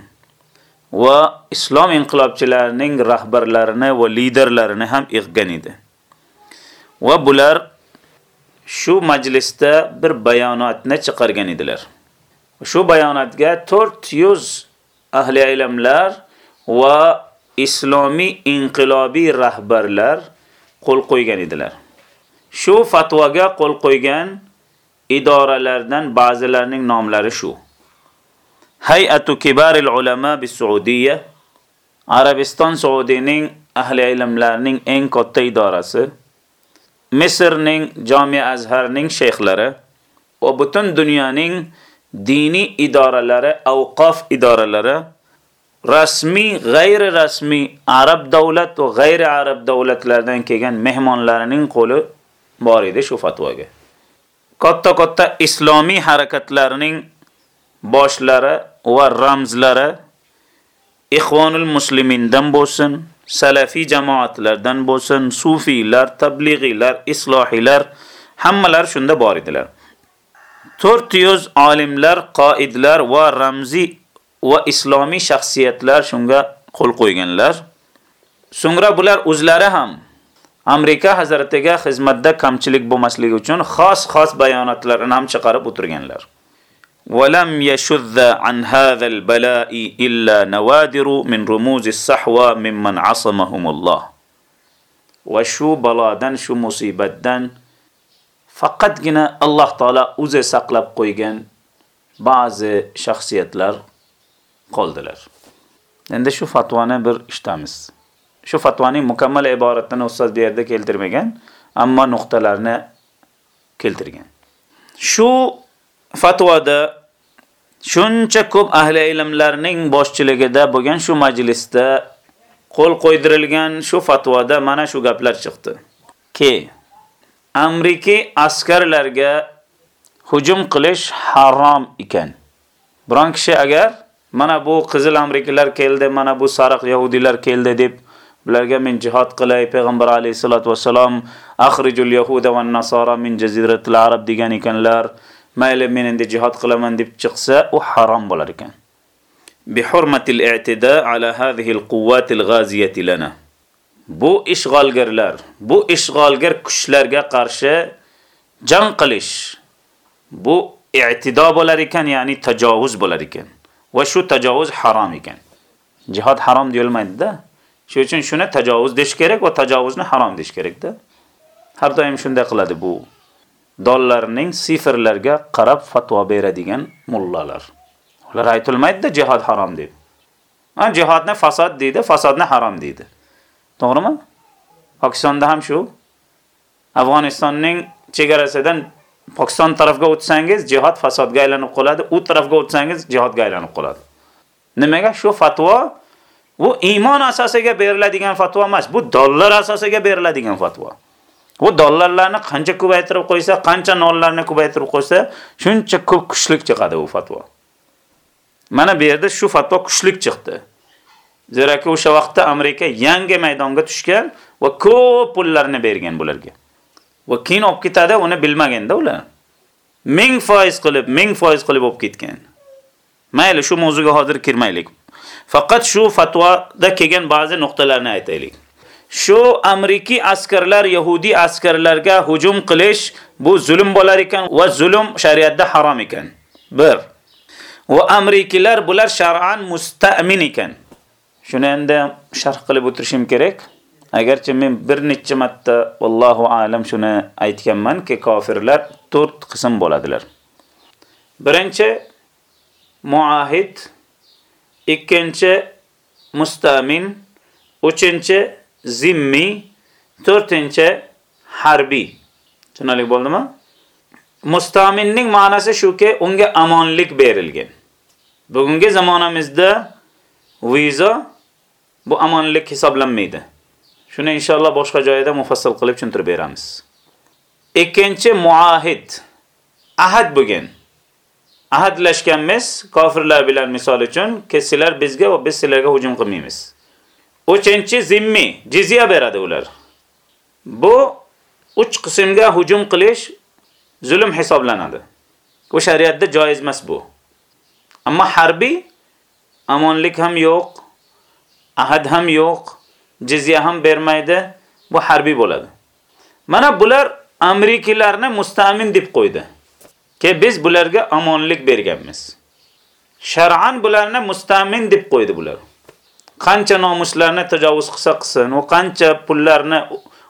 Va islom inqilobchilarining rahbarlarini va liderlarini ham yig'gan edi. Va bular shu majlisda bir bayonotni chiqargan edilar. Shu bayonotga 400 ahli ilmlar va islomiy inqilobiy rahbarlar qo'l qo'ygan edilar. Shu fatvoga qo'l qo'ygan idoralardan ba'zilarining nomlari shu. Hay'atu kibaril ulama bis Saudiya Arabiston Saudiyaning ahli ilmlarining eng katta idorasi Misrning Jami Azharning sheyxlari va butun dunyoning diniy idoralari, avqof idoralari rasmiy, g'ayri rasmiy arab davlat va g'ayri arab davlatlardan kelgan mehmonlarining qo'li bor edi shu fatvoga. Katta-katta islomiy harakatlarining boshlari va ramzlari Ikhvanul Muslimindan bo'lsin, salafiy jamoatlardan bo'lsin, sufiylar, tablig'iylar, islohiylar hammalar shunda bor edilar. 400 olimlar, qoidlar va ramziy va islomiy shaxsiyatlar shunga qo'l qo'yganlar. So'ngra bular o'zlari ham Amerika hazratiga xizmatda kamchilik bo'lmasligi uchun xos-xos bayonotlarni ham chiqarib o'tirganlar. ولم يشذ عن هذا البلاء إلا نوادر من رموز الصحوة ممن عصمهم الله وشو بلادن شو مصيبتدن faqatgina Alloh taolo o'zi saqlab qo'ygan ba'zi shaxsiyatlar qoldilar. Endi shu fatvoni bir ishtamiz. Shu fatvoning mukammal iboratini ustoz bu yerda keltirmagan, ammo nuqtalarni keltirgan. Shu fatvoda shuncha ko'p ahli ilmlarning boshchiligida bo'lgan shu majlisda qo'l qo'ydirilgan shu fatvoda mana shu gaplar chiqdi. Ke Amriki askarlarga hujum qilish harom ekan. Biron kishi agar mana bu qizil amerikalar keldi, mana bu sariq yahudiylar keldi deb ularga men jihad qilay payg'ambar alayhisolatu vasallam akhrijul yahuda va nasara min jaziratil arab degan ekanlar mayli men endi jihad qilaman deb chiqsa u harom bo'lar ekan bi hurmatil i'tida ala hadhihi al-quwwatil ghaziyati lana bu ishg'olgarlar bu ishg'olgar kuchlarga qarshi jang qilish bu i'tido bo'lar ekan ya'ni tajovuz bo'lar ekan va shu tajovuz harom ekan jihad harom deyilmaydi-da Shuning uchun shuni tajovuz desh kerak va tajovuzni harom desh kerakda. Har doim shunday qiladi bu dollarning sifrlarga qarab fatvo beradigan mullalar. Ular aytilmaydi-da jihad harom deb. Ha, jihadni fasod deydi, fasodni harom deydi. To'g'rimi? Pokistonda ham shu. Afg'onistonning chegarasidan Pokiston tarafga o'tsangiz jihad fasodga aylanib qoladi, u tarafga o'tsangiz jihodga aylanib qoladi. Nimaga shu fatvo Bu iymon asosiga beriladigan fatvo emas, bu dollar asosiga beriladigan fatvo. Bu dollarlarni qancha ko'paytirib qo'ysa, qancha nollarni ko'paytirib qo'ysa, shuncha ko'p kuchlik chiqadi bu fatvo. Mana bu yerda shu fatvo kuchlik chiqdi. Zeraki o'sha vaqtda Amerika yangi maydonga tushgan va ko'p pullarni bergan bularga. Va keyin olib ketadi, uni bilmaganda ular. 1000% qilib, 1000% qilib olib ketgan. Mayli, shu mavzuga hozir kirmaylik. Faqat shu fatvoda kelgan ba'zi nuqtalarni aytaylik. Shu Amerika askarlar Yahudi askarlarga hujum qilish bu zulm bo'lar ekan va zulm shariatda harom ekan. 1. Va Amerikalar bular shar'an musta'min ekan. Shuni endi sharh qilib o'tirishim kerak. Agarchi men bir necha marta vallohu alam shuni aytganman-ki, kofirlar 4 qism bo'ladilar. Birinchi muahid ikkinchi mustamin, uchinchi zimmi, to'rtinchi harbiy. Tushunalik bo'ldimi? Mustaminning ma'nosi shuki, unga amonlik berilgan. Bugungi zamonamizda viza bu amonlik hisoblanmaydi. Shuni inshaalloh boshqa joyda mufassal qilib tushuntirib beramiz. Ikkinchi muahid ahad bo'lgan. ahadlashganmiz kofirlar bilan misol uchun sizlar bizga va biz sizlarga hujum qilmaymiz. Uchinchi zimmi, jizya beradi ular. Bu uch qismga hujum qilish zulm hisoblanadi. Bu shariatda joiz emas bu. Ammo harbiy amonlik ham yo'q, ahad ham yo'q, jizya ham bermaydi, bu harbiy bo'ladi. Mana bular Amerikalarni mustamin deb qo'ydi. Ke biz bularga amonlik berganmiz. Shar'an bularni mustamin deb qo'ydi bular. Qancha nomuslarni tajovuz qilsa qilsin, u qancha pullarni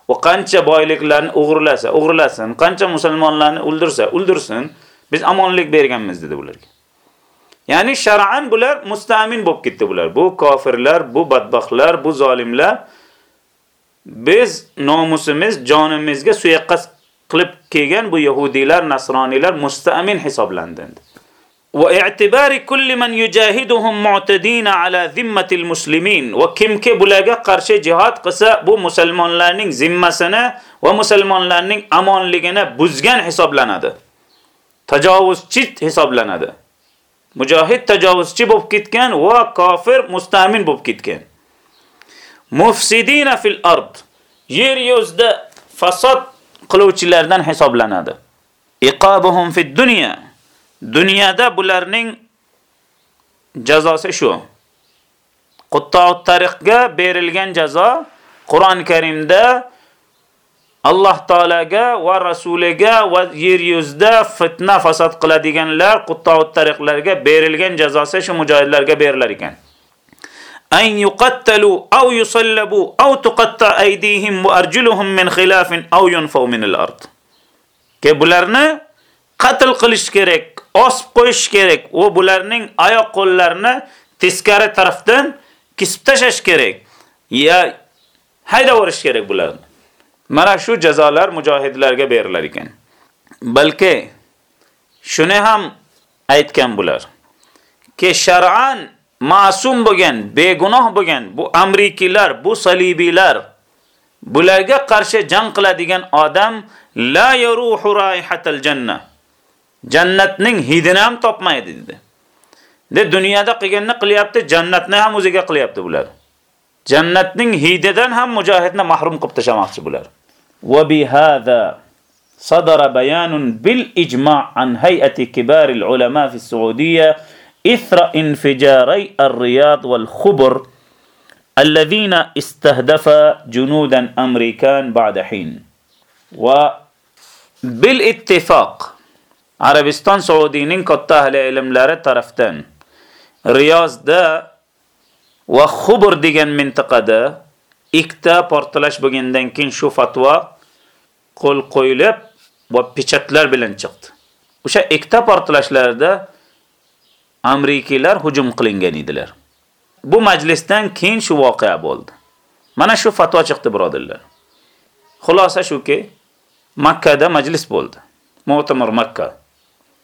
va qancha boyliklarni o'g'irlasa, o'g'irlasin, qancha musulmonlarni o'ldirsa, o'ldirsin, biz amonlik berganmiz dedi bularga. Ya'ni shar'an bular mustamin bo'lib ketdi bular. Bu kofirlar, bu badbaxtlar, bu zolimlar biz nomusimiz, jonimizga suyaqqas qilib kelgan bu yahudiylar, nasroniylar mustamin hisoblandi. Va i'tibari kulli man yujahiduhum mu'tadina ala zimmatil muslimin va kimki bularga qarshi jihad qilsa bu musulmonlarning zimmasini va musulmonlarning amonligini buzgan hisoblanadi. Tajovuzchi hisoblanadi. Mujohid tajovuzchi bo'lib ketgan va kofir mustamin bo'lib ketgan. mufsidina fil ard. Yer yuzida fasod qiluvchilardan hisoblanadi. Iqabuhum fid dunya. Dunyoda bularning jazosi shu. Qutta'ut tariqga berilgan jazo Qur'on Karimda Alloh taolaga va rasuliga va yer yuzda fitna fasod qiladiganlar quttovut tariqlarga berilgan jazosi shu mujohidlarga berilar ekan. Ay yuqattalu aw yusallabu aw tuqatta aydihim va arjuluhum min khilafin aw yunfaw min al-ard. Ke bularni qatl qilish kerak, osib qo'yish kerak va bularning oyoq qo'llarini teskari tarafdan kesib tashlash kerak. Ya haydavorish kerak bularni. Mana shu jazolar mujohidlarga berilar ekan. Balki shuni ham aytgan bular. Ke shar'an ma'sum bo'lgan, begunoh bo'lgan bu amrikilar, bu salibiylar bularga qarshi jang qiladigan odam la yaruhu raihatal janna. Jannatning hidini ham topmaydi dedi. De dunyoda qilganini qilyapti, jannatni ham o'ziga qilyapti bular. Jannatning hididan ham mujohidni mahrum qilib tashamoqchi bular. Hada صدر بيان بالإجماع عن هيئة كبار العلماء في السعودية إثر انفجاري الرياض والخبر الذين استهدف جنودا أمريكان بعد حين. وبالاتفاق عربستان سعوديين كتا أهل علملار طرفتان. رياض دا وخبر ديگن منطقة دا ikkita portlash bo'lgandan keyin shu fatvo qo'l qo'yilib va pechatlar bilan chiqdi. O'sha ikkita portlashlarda Amerikalar hujum qilingan edilar. Bu majlisdan keyin shu voqea bo'ldi. Mana shu fatvo chiqdi birodarlar. Xulosa shuki, Makka da majlis bo'ldi. Mu'tamar Makka.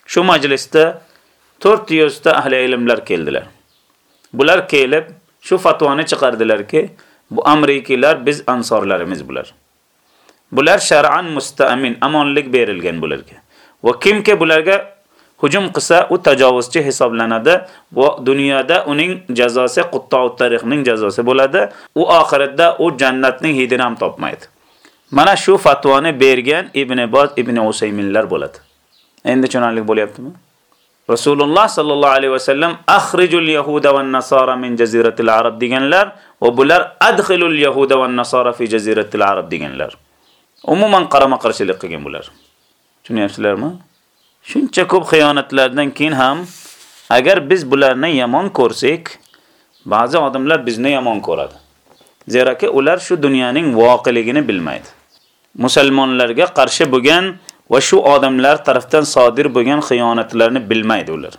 Shu majlisda 400 ta ahli ilmlar keldilar. Bular kelib shu fatvoni chiqardilarki, bu Amerikalar biz ansorlarimiz bular. Bular shar'an musta'min, amonlik berilgan bularga. Va kimki bularga hujum qilsa u tajovuzchi hisoblanadi va dunyoda uning jazosi qutta'ut tarixning jazosi bo'ladi. U oxiratda u jannatning hidini ham topmaydi. Mana shu fatvoni bergan Ibn Boz Ibn Usayminlar bo'ladi. Endi tushunarli bo'lyaptimi? Rasululloh sallallohu alayhi va sallam akhrijul yahuda van nasara min jaziratil arab deganlar va bular adkhilul yahuda va nasara fi jaziratil arab deganlar. Umuman qarama qarshilik qilgan bular. Tushunyapsizlarmi? Shuncha ko'p xiyonatlardan keyin ham agar biz bularni yomon ko'rsak, ba'zi odamlar bizni yomon ko'radi. Zeraki ular shu dunyoning voqiligini bilmaydi. Musulmonlarga qarshi bo'lgan va shu odamlar tarafdan sodir bo'lgan xiyonatlarni bilmaydi ular.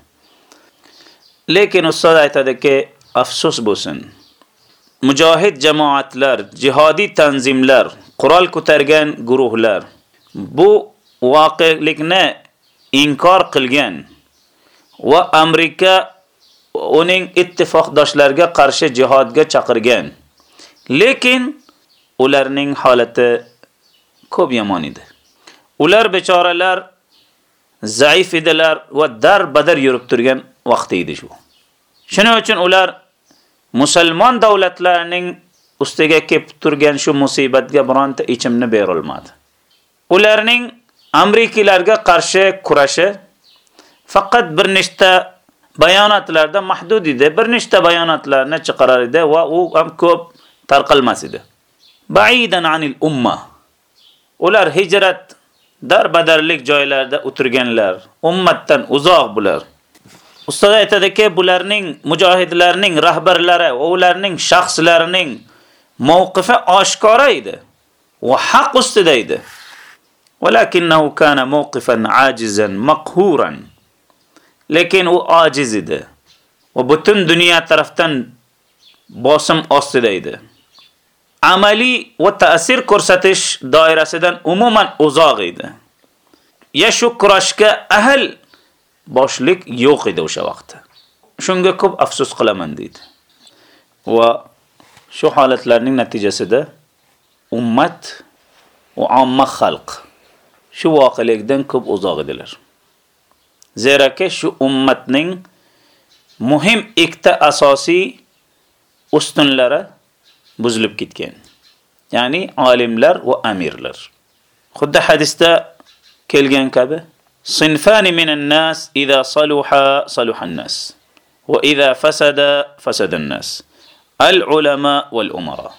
Lekin ustoz aytadiki, afsus bo'lsin. Mujohid jamoatlar, jihodiy tanzimlar, qurol ko'targan guruhlar bu voqelikni inkor qilgan va Amerika uning ittifoqdoshlarga qarshi jihodga chaqirgan. Lekin ularning holati ko'p yomon edi. Ular bechoralar zaif edilar va dar badar yurib turgan vaqt edi shu. Shuning uchun ular musulmon davlatlarining ustiga kelib turgan shu musibatga bironta ichimni berilmadi. Ularning Amerikalarga qarshi kurashi faqat bir nechta bayonotlarda mahdud edi. Bir nechta bayonotlarni chiqarar edi va u ham ko'p tarqalmas edi. Baidan anil umma. Ular hijrat darbadarlik joylarda o'tirganlar, ummatdan uzoq bular. Ustoz aytadiki, bularning mujohidlarning rahbarlari va ularning shaxslarining mavqifi oshkora edi va haq ustida edi. Walakinahu kana mawqifan ajizan maqhuran. Lekin u ojiz edi va butun dunyo tarafdan bosim ostida edi. Amali va ta'sir ko'rsatish doirasidan umuman uzoq edi. Ya shu kurashga boshlik yo'q edi o'sha vaqtda. Shunga ko'p afsus qilaman dedi. Va shu holatlarning natijasida ummat va omma xalq shu voqelikdan ko'p uzoq edilar. Zeraki shu ummatning muhim ikkita asosiy ustunlari buzilib ketgan. Ya'ni olimlar va amirlar. Xuddi hadisda kelgan kabi صنفان من الناس إذا صلح صلح الناس وإذا فسد فسد الناس العلماء والأمراء من Al-ulama wal umara.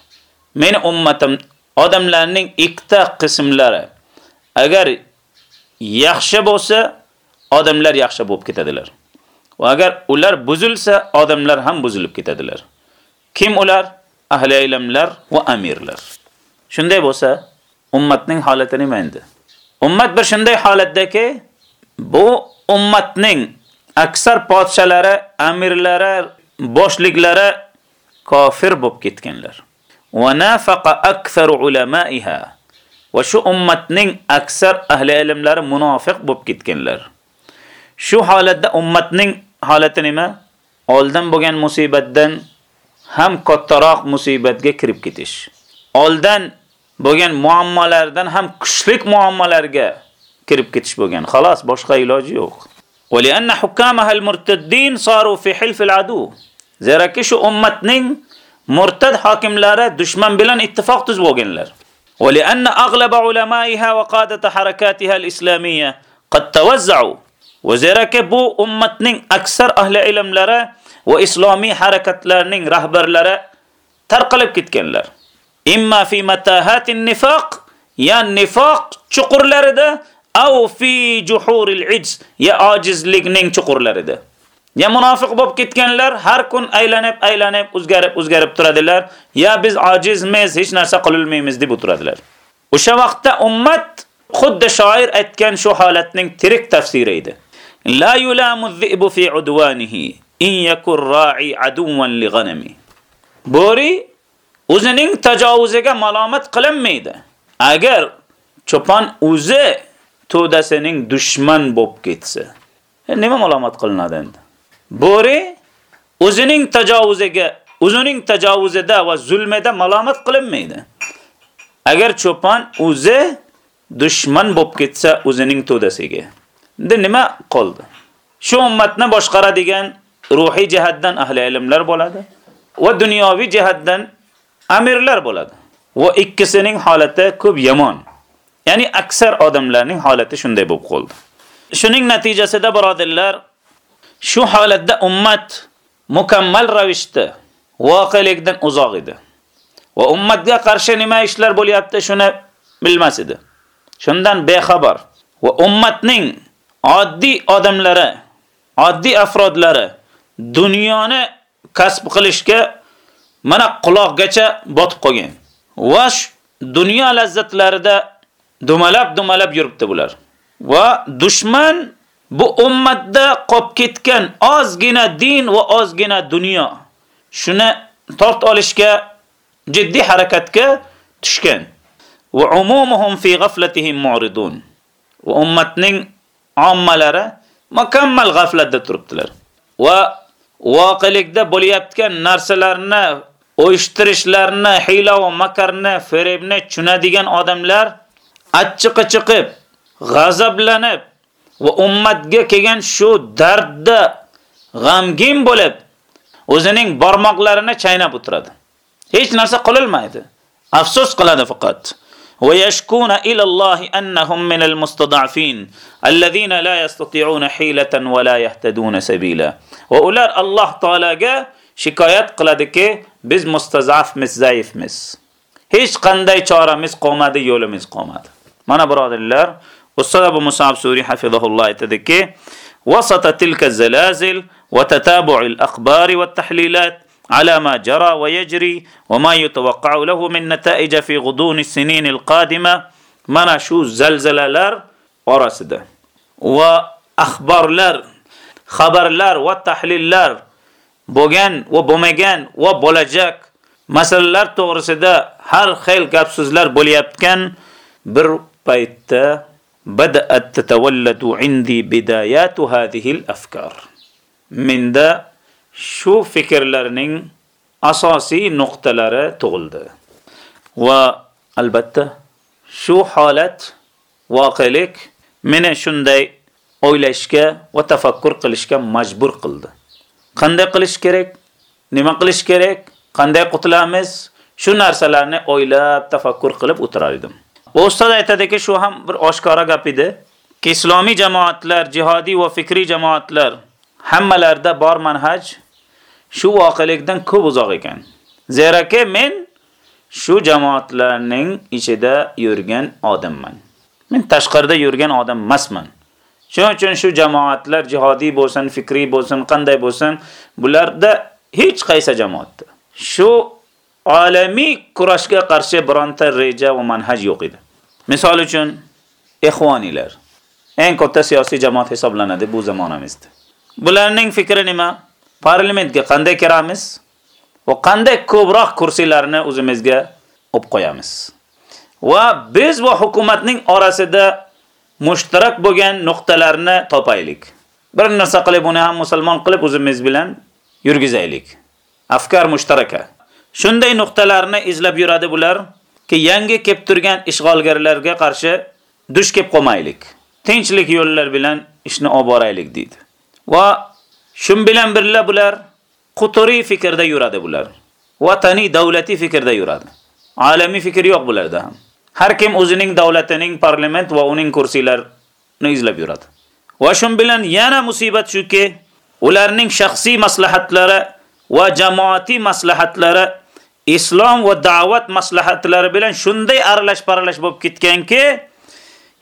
Men ummatim odamlarning ikkita qismlari agar yaxshi bo'lsa, odamlar yaxshi bo'lib ketadilar. Va agar ular buzilsa, odamlar ham buzilib ketadilar. Kim ular? Ahli ilmlar va amirlar. Shunday bo'lsa, ummatning holati nima endi? Ummat bir shunday holatdaki, bu ummatning aksar podshalari, amirlari, boshliklari kofir bo'lib ketganlar. Va nafaqa aktharu ulamaiha. Va shu ummatning aksar ahli ilmlari munofiq bo'lib ketganlar. Shu holatda ummatning holati nima? Oldin bo'lgan musibatdan ham kattaroq musibatga kirib ketish. Oldin bo'lgan muammolardan ham kuchlik muammolarga kirib ketish bo'lgan. Xolos, boshqa iloji yo'q. ولأن حكامها المرتدين صاروا في حلف العدو Zeraki shu ummatning murtad hokimlari dushman bilan ittifoq tuzib olganlar. ولأن أغلب علمائها وقادة حركاتها الإسلامية قد توزعوا وزيرك bu ummatning aksar ahli ilmlari va islomiy harakatlarning rahbarlari tarqalib ketganlar. Imma fi matahatin nifaq, ya nifoq chuqurlarida aw fi juhuril ijz, ya ojizlikning chuqurlarida. Ya munofiq bo'lib ketganlar har kun aylanib, aylanib, o'zgarib, o'zgarib turadilar, ya biz ojizmiz, hech narsa qilolmaymiz deb o'tiradilar. O'sha vaqtda ummat xuddi shoir aytgan shu holatning tirik tafsiri edi. La yulamu dhi'bu fi udwanihi in yakur ra'i aduwan li ghanami. Bo'ri o'zining tajovuziga malomat qilinmaydi. Agar cho'pon o'zi to'dasining dushman bo'lib ketsa, e, nima malomat qilinadi endi? Bo'ri o'zining tajovuziga, o'zining tajovuzida va zulmida malomat qilinmaydi. Agar cho'pon o'zi dushman bo'lib ketsa o'zining to'dasiga. Endi nima qoldi? Shu ummatni boshqaradigan ruhiy jihatdan ahli ilmlar bo'ladi va dunyoviy jihatdan amirlar bo'ladi. Va ikkisining holati ko'p yomon. Ya'ni aksar odamlarning holati shunday bo'lib qoldi. Shuning natijasida birodirlar, shu holatda ummat mukammal ravishda voqelikdan uzoq edi. Va ummatga qarshi nima ishlar bo'lyapti, shuni bilmas edi. Shundan bexabar. Va ummatning oddiy odamlari, oddiy afrodlari dunyoni kasb qilishga mana quloqgacha botib qolgan. Va dunyo lazzatlarida dumalab-dumalab yuribdi bular. Va dushman bu ummatda qolib ketgan ozgina din va ozgina dunyo shuni tort olishga jiddiy harakatga tushgan. Va umumuhum fi ghaflatihim mu'ridun. Va ummatning ommalari mukammal g'aflatda turibdilar. Va voqilikda bo'layotgan narsalarni o'yishtirishlarni, hiyla va makarni, feribni tushunadigan odamlar achchiqi chiqib, g'azablanib va ummatga kelgan shu dardda g'amgin bo'lib, o'zining barmoqlarini chaynab o'tiradi. Hech narsa qilolmaydi. Afsus qiladi faqat. ويشكون إلى الله أنهم من المستضعفين الذين لا يستطيعون حيلة ولا يهتدون سبيلا وأولار الله تعالى shikoyat qiladiki, biz mustazafmiz, zaifmiz. Hech qanday choramiz qolmadi, yo'limiz qolmadi. Mana birodarlar, Ustoz Abu Musab Suri hafizahulloh aytadiki, "Wasata tilka zalazil wa tatabu'il akhbari wat tahlilat على ما جرى ويجري وما يتوقع له من نتائج في غضون السنين القادمة mana shu zalzalalar orasida va axborlar, xabarlar va tahlillar bo'lgan va bo'lmagan va bo'lajak masalalar to'g'risida har xil gap so'zlar bo'layotgan bir paytda badaat tatawalladu indi bidayatu hadhihi alafkar Menda shu fikrlarning asosiy nuqtalari tug'ildi. Va albatta shu holat voqelik meni shunday o'ylashga va tafakkur qilishga majbur qildi. Qanday qilish kerak? Nima qilish kerak? Qanday qutulamiz? Shu narsalarni o'ylab, tafakkur qilib o'tirardim. Bu ustoz aytadiki, shu ham bir oshkora gap edi. Ki islomiy jamoatlar, jihodiy va fikriy jamoatlar hammalarda bor manhaj shu voqelikdan ko'p uzoq ekan. Zeraki men shu jamoatlarning ichida yurgan odamman. Men tashqarida yurgan odam emasman. Shuning uchun shu jamoatlar jihodiy bo'lsin, fikriy bo'lsin, qanday bo'lsin, bularda hech qaysi jamoatda shu olamiy kurashga qarshi bironta reja va manhaj yo'q edi. Misol uchun ikhvonilar eng katta siyosiy jamoat hisoblanadi bu zamonamizda. Bularning fikri nima? Parlamentga qanday kiramiz va qanday ko'proq kursilarni o'zimizga olib qo'yamiz. Va biz va hukumatning orasida mushtarak bo'lgan nuqtalarni topaylik. Bir narsa qilib uni ham musulmon qilib o'zimiz bilan yurgizaylik. Afkar mushtaraka. Shunday nuqtalarni izlab yuradi bular ki yangi kelib turgan ishg'olgarlarga qarshi dush kelib qolmaylik. Tinchlik yo'llar bilan ishni olib boraylik deydi. Va shun bilan birga bular quturiy fikrda yuradi bular. Vataniy davlati fikrda yuradi. Olamiy fikr yo'q bularda ham. Har kim o'zining davlatining parlament va uning kursilarini izlab yuradi. Va shun bilan yana musibat shuki, ularning shaxsiy maslahatlari va jamoatiy maslahatlari islom va da'vat maslahatlari bilan shunday aralash-paralash bo'lib ketganki,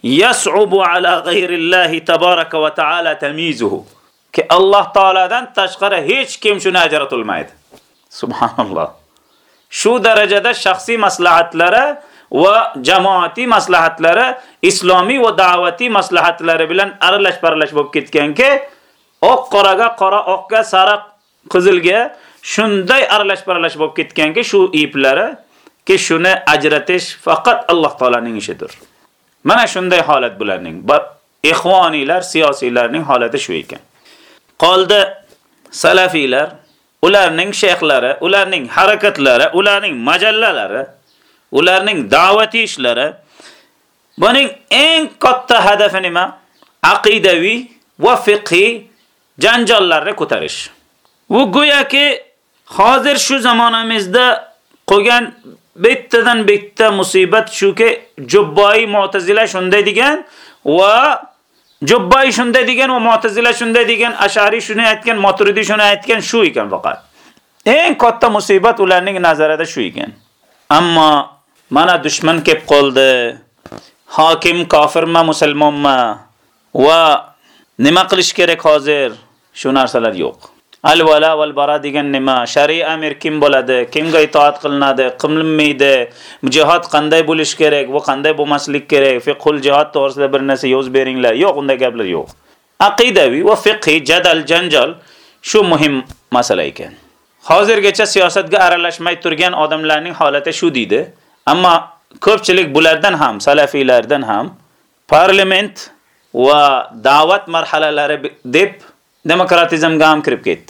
yas'ubu ala g'ayrillahi tabaraka va ta'ala tamizuhu. Ki Alloh taoladan tashqari hech kim shuni ajratolmaydi. Subhanalloh. Shu darajada shaxsiy maslahatlari va jamoatiy maslahatlari islomiy va da'vatiy maslahatlari bilan aralash-paralash bo'lib ketganki, oq qoraga, qora oqga, sariq qizilga shunday aralash-paralash bo'lib ketganki, shu iplari ki shuni ajratish faqat Alloh taolaning ishidir. Mana shunday holat bularning. Ixvoniylar, siyosiylarning holati shu ekan. Qoldi salafiylar, ularning shayxlari, ularning harakatlari, ularning majallalari, ularning da'vati ishlari buning eng katta hadafi nima? Aqidaviy va fiqhiy janjallarni ko'tarish. Bu go'yoki Hozir shu zamonamizda qolgan bittadan bitta musibat shuki, Jubboy Mu'tazila shunday degan va Jubboy shunday degan va Mu'tazila shunday degan, Ash'ari shuni aytgan, Maturidi shuni aytgan shu ekan faqat. Eng katta musibat ularning nazarida shu ekan. Ammo mana dushman kelib qoldi. Hokim kofirmi, musulmonmi? va nima qilish kerak hozir? Shu narsalar yo'q. Al-vala val bara degan nima? Shariy amir kim bo'ladi? Kimga itoat qilinadi? Qilinmaydi? Jihad qanday bo'lish kerak va qanday bo'lmaslik kerak? Fiqhul jihad to'g'risida bir narsa yo'z beringlar. Yo'q, unday gaplar yo'q. Aqidaviy va fiqhiy jadal janjal shu muhim masala ekan. Hozirgacha siyosatga aralashmay turgan odamlarning holati shu deydi. Ammo ko'pchilik bulardan ham, salafiylardan ham parlament va da'vat marhalalari deb ديمقراطيزم قام كربكيت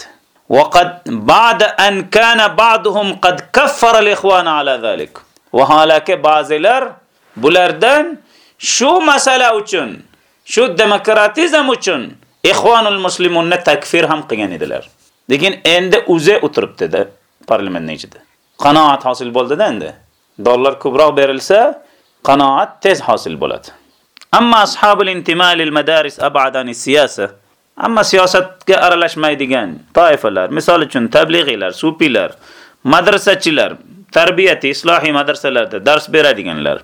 وقد بعد أن كان بعضهم قد كفر الإخوان على ذلك. وهالك بازلر بلردن شو مسألة وچن؟ شو ديمقراطيزم وچن؟ إخوان المسلمون تكفيرهم قيان دلر. لكن عند أزي أتربت ده برلمان نيجد. قناعة حاصل بولد ده عند دولار كبرى بيرلسة قناعة تز حاصل بولد أما أصحاب الانتماء للمدارس أبعد عن السياسة Amma siyosatga aralashmaydigan toifalar, misol uchun tablig'iylar, sufiylar, madrasachilar, tarbiyati, islohiy madrasalarda dars beradiganlar,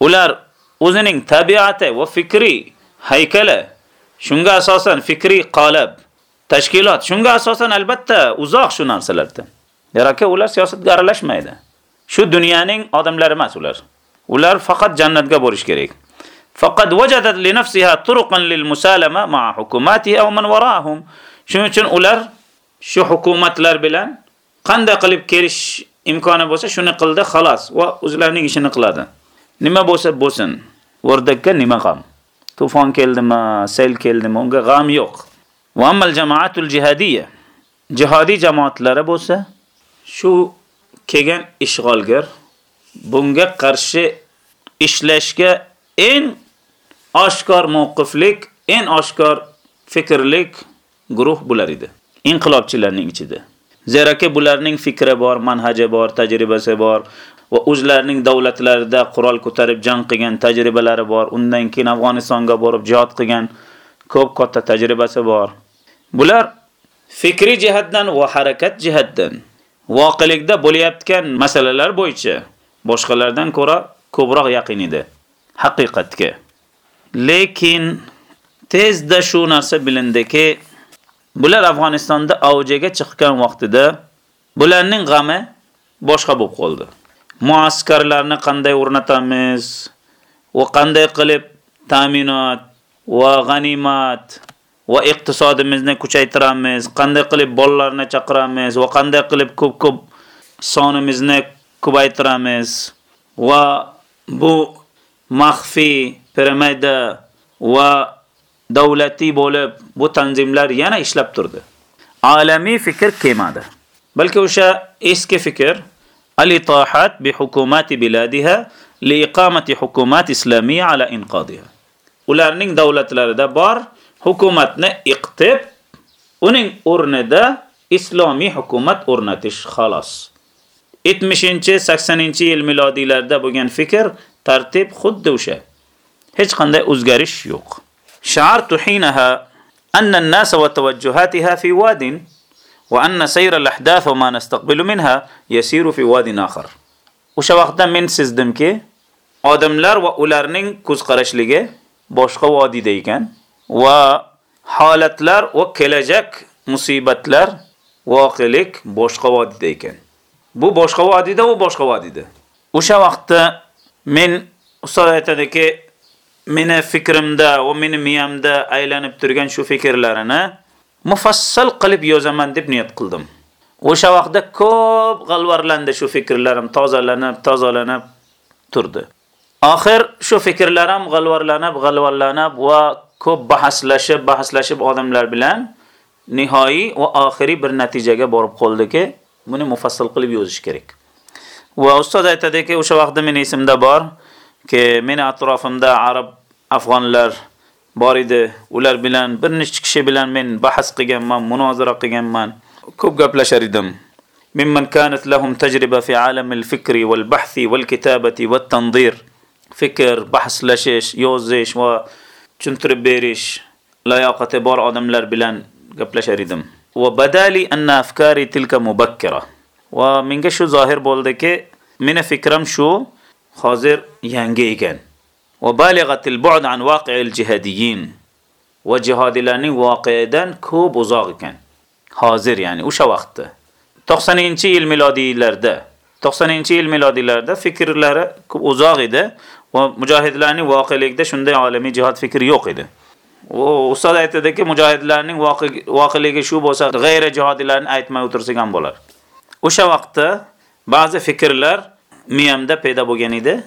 ular o'zining tabiati va fikriy haykali shunga asosan fikriy qolib tashkilot shunga asosan albatta uzoq shu narsalardan. Yaraka ular siyosatga aralashmaydi. Shu dunyoning odamlari emas ular. Ular faqat jannatga borish kerak. Faqad wajadat li nafsiha turuqan lil musalama ma'a hukumatihi aw man warahum. Shuning uchun ular shu hukumatlar bilan qanday qilib kelish imkoni bo'lsa, shuni qildi, xolos va o'zlarining ishini qiladi. Nima bo'lsa bo'lsin. O'rdakka nima g'am? Tufon keldimi, sel keldimi, unga g'am yo'q. Va ammal jamoatul jihadiyya. Jihodiy jamoatlari bo'lsa, shu kelgan ishg'olgar bunga qarshi ishlashga eng oshkor mavqiflik, eng oshkor fikrlik guruh bular edi. Inqilobchilarning ichida. Zeraki bularning fikri bor, manhaji bor, tajribasi bor va o'zlarining davlatlarida qurol ko'tarib jang qilgan tajribalari bor. Undan keyin Afg'onistonga borib jihad qilgan ko'p katta tajribasi bor. Bular fikri jihatdan va harakat jihatdan voqilikda bo'layotgan masalalar bo'yicha boshqalardan ko'ra ko'proq yaqin edi haqiqatga. Lekin tezda shu narsa bilindiki, bular Afg'onistonda avjiga chiqqan vaqtida bularning g'ami boshqa bo'lib qoldi. Muaskarlarni qanday o'rnatamiz va qanday qilib ta'minot va g'animat va iqtisodimizni kuchaytiramiz, qanday qilib bolalarni chaqiramiz va qanday qilib ko'p-ko'p sonimizni ko'paytiramiz va bu maxfiy piramida va davlatiy bo'lib bu tanzimlar yana ishlab turdi. Alamiy fikr kelmadi. Balki o'sha eski fikr al-itahat bi hukumati biladiha li iqamati hukumat islamiyya ala inqadiha. Ularning davlatlarida bor hukumatni iqtib, uning o'rnida islomiy hukumat o'rnatish xolos. 70-80-yil milodiylarda bo'lgan fikr, tartib xuddi o'sha. hech qanday o'zgarish yo'q. Sha'r tuhinaha anna an-nas wa tawajjuhatiha fi wadin va anna sayr al-ahdath va ma nastaqbilu minha yasiru fi wadin akhar. O'sha vaqtda men sezdimki, odamlar va ularning ko'z qarashligi boshqa vodiyda ekan va holatlar va kelajak musibatlar voqelik boshqa vodiyda ekan. Bu boshqa vodiyda, u boshqa vodiyda. O'sha vaqtda men ustoz aytadiki, meni fikrimda va meni miyamda aylanib turgan shu fikrlarini mufassal qilib yozaman deb niyat qildim. O'sha vaqtda ko'p g'alvarlandi shu fikrlarim, tozalanib, tozalanib turdi. Oxir shu fikrlarim g'alvarlanib, g'alvarlanib va ko'p bahaslashib, bahaslashib odamlar bilan nihoyiy va oxiri bir natijaga borib qoldiki, buni mufassal qilib yozish kerak. Va ustoz aytadiki, o'sha vaqtda men esimda bor, ki meni atrafimda arab afg'onlar bor edi. Ular bilan bir nechta kishi bilan men bahs qilganman munozara qilganman. Ko'p gaplashar edim. ممن كانت لهم تجربة في عالم الفكر والبحث والكتابة والتنظير فكر بحث لشش يوزش وشنترب بيرش لاياقة بار آدم لر بلان قبل شريدم وبدالي أن أفكاري تلك مبكرة ومن شو ظاهر بولدك من فكرم شو hozir yangi ekan. Va balighatil bu'd an waqi'il jihadiyin. Va jihadilarning voqeadan ko'p uzoq ekan. Hozir ya'ni o'sha vaqtda 90-yil milodiylarda 90-yil milodiylarda fikrlari ko'p uzoq edi va mujohidlarning voqeligida shunday olamiy jihad fikri yo'q edi. U ustoz aytadiki, mujohidlarning voqeligi shu bo'lsa, g'ayri jihodilarni aytmay o'tirsak ham bo'lar. O'sha vaqtda ba'zi fikrlar miyamda paydo bo'lgan edi.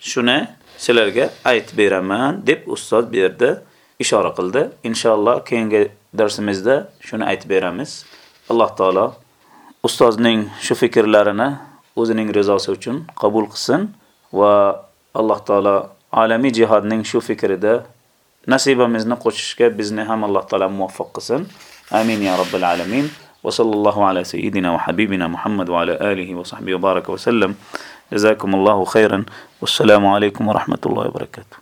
Shuni sizlarga aytib beraman deb ustoz berdi, ishora qildi. Inshaalloh keyingi darsimizda shuni aytib beramiz. Alloh taolo ustozning shu fikrlarini o'zining rizosi uchun qabul qilsin va Alloh taolo olamiy jihodning shu fikrida nasibamizni qo'shishga bizni ham Alloh taolo muvaffaq qilsin. Amin ya robbil alamin. وصلى الله على سيدنا وحبيبنا محمد وعلى آله وصحبه وبارك وسلم. جزاكم الله خيرا. والسلام عليكم ورحمة الله وبركاته.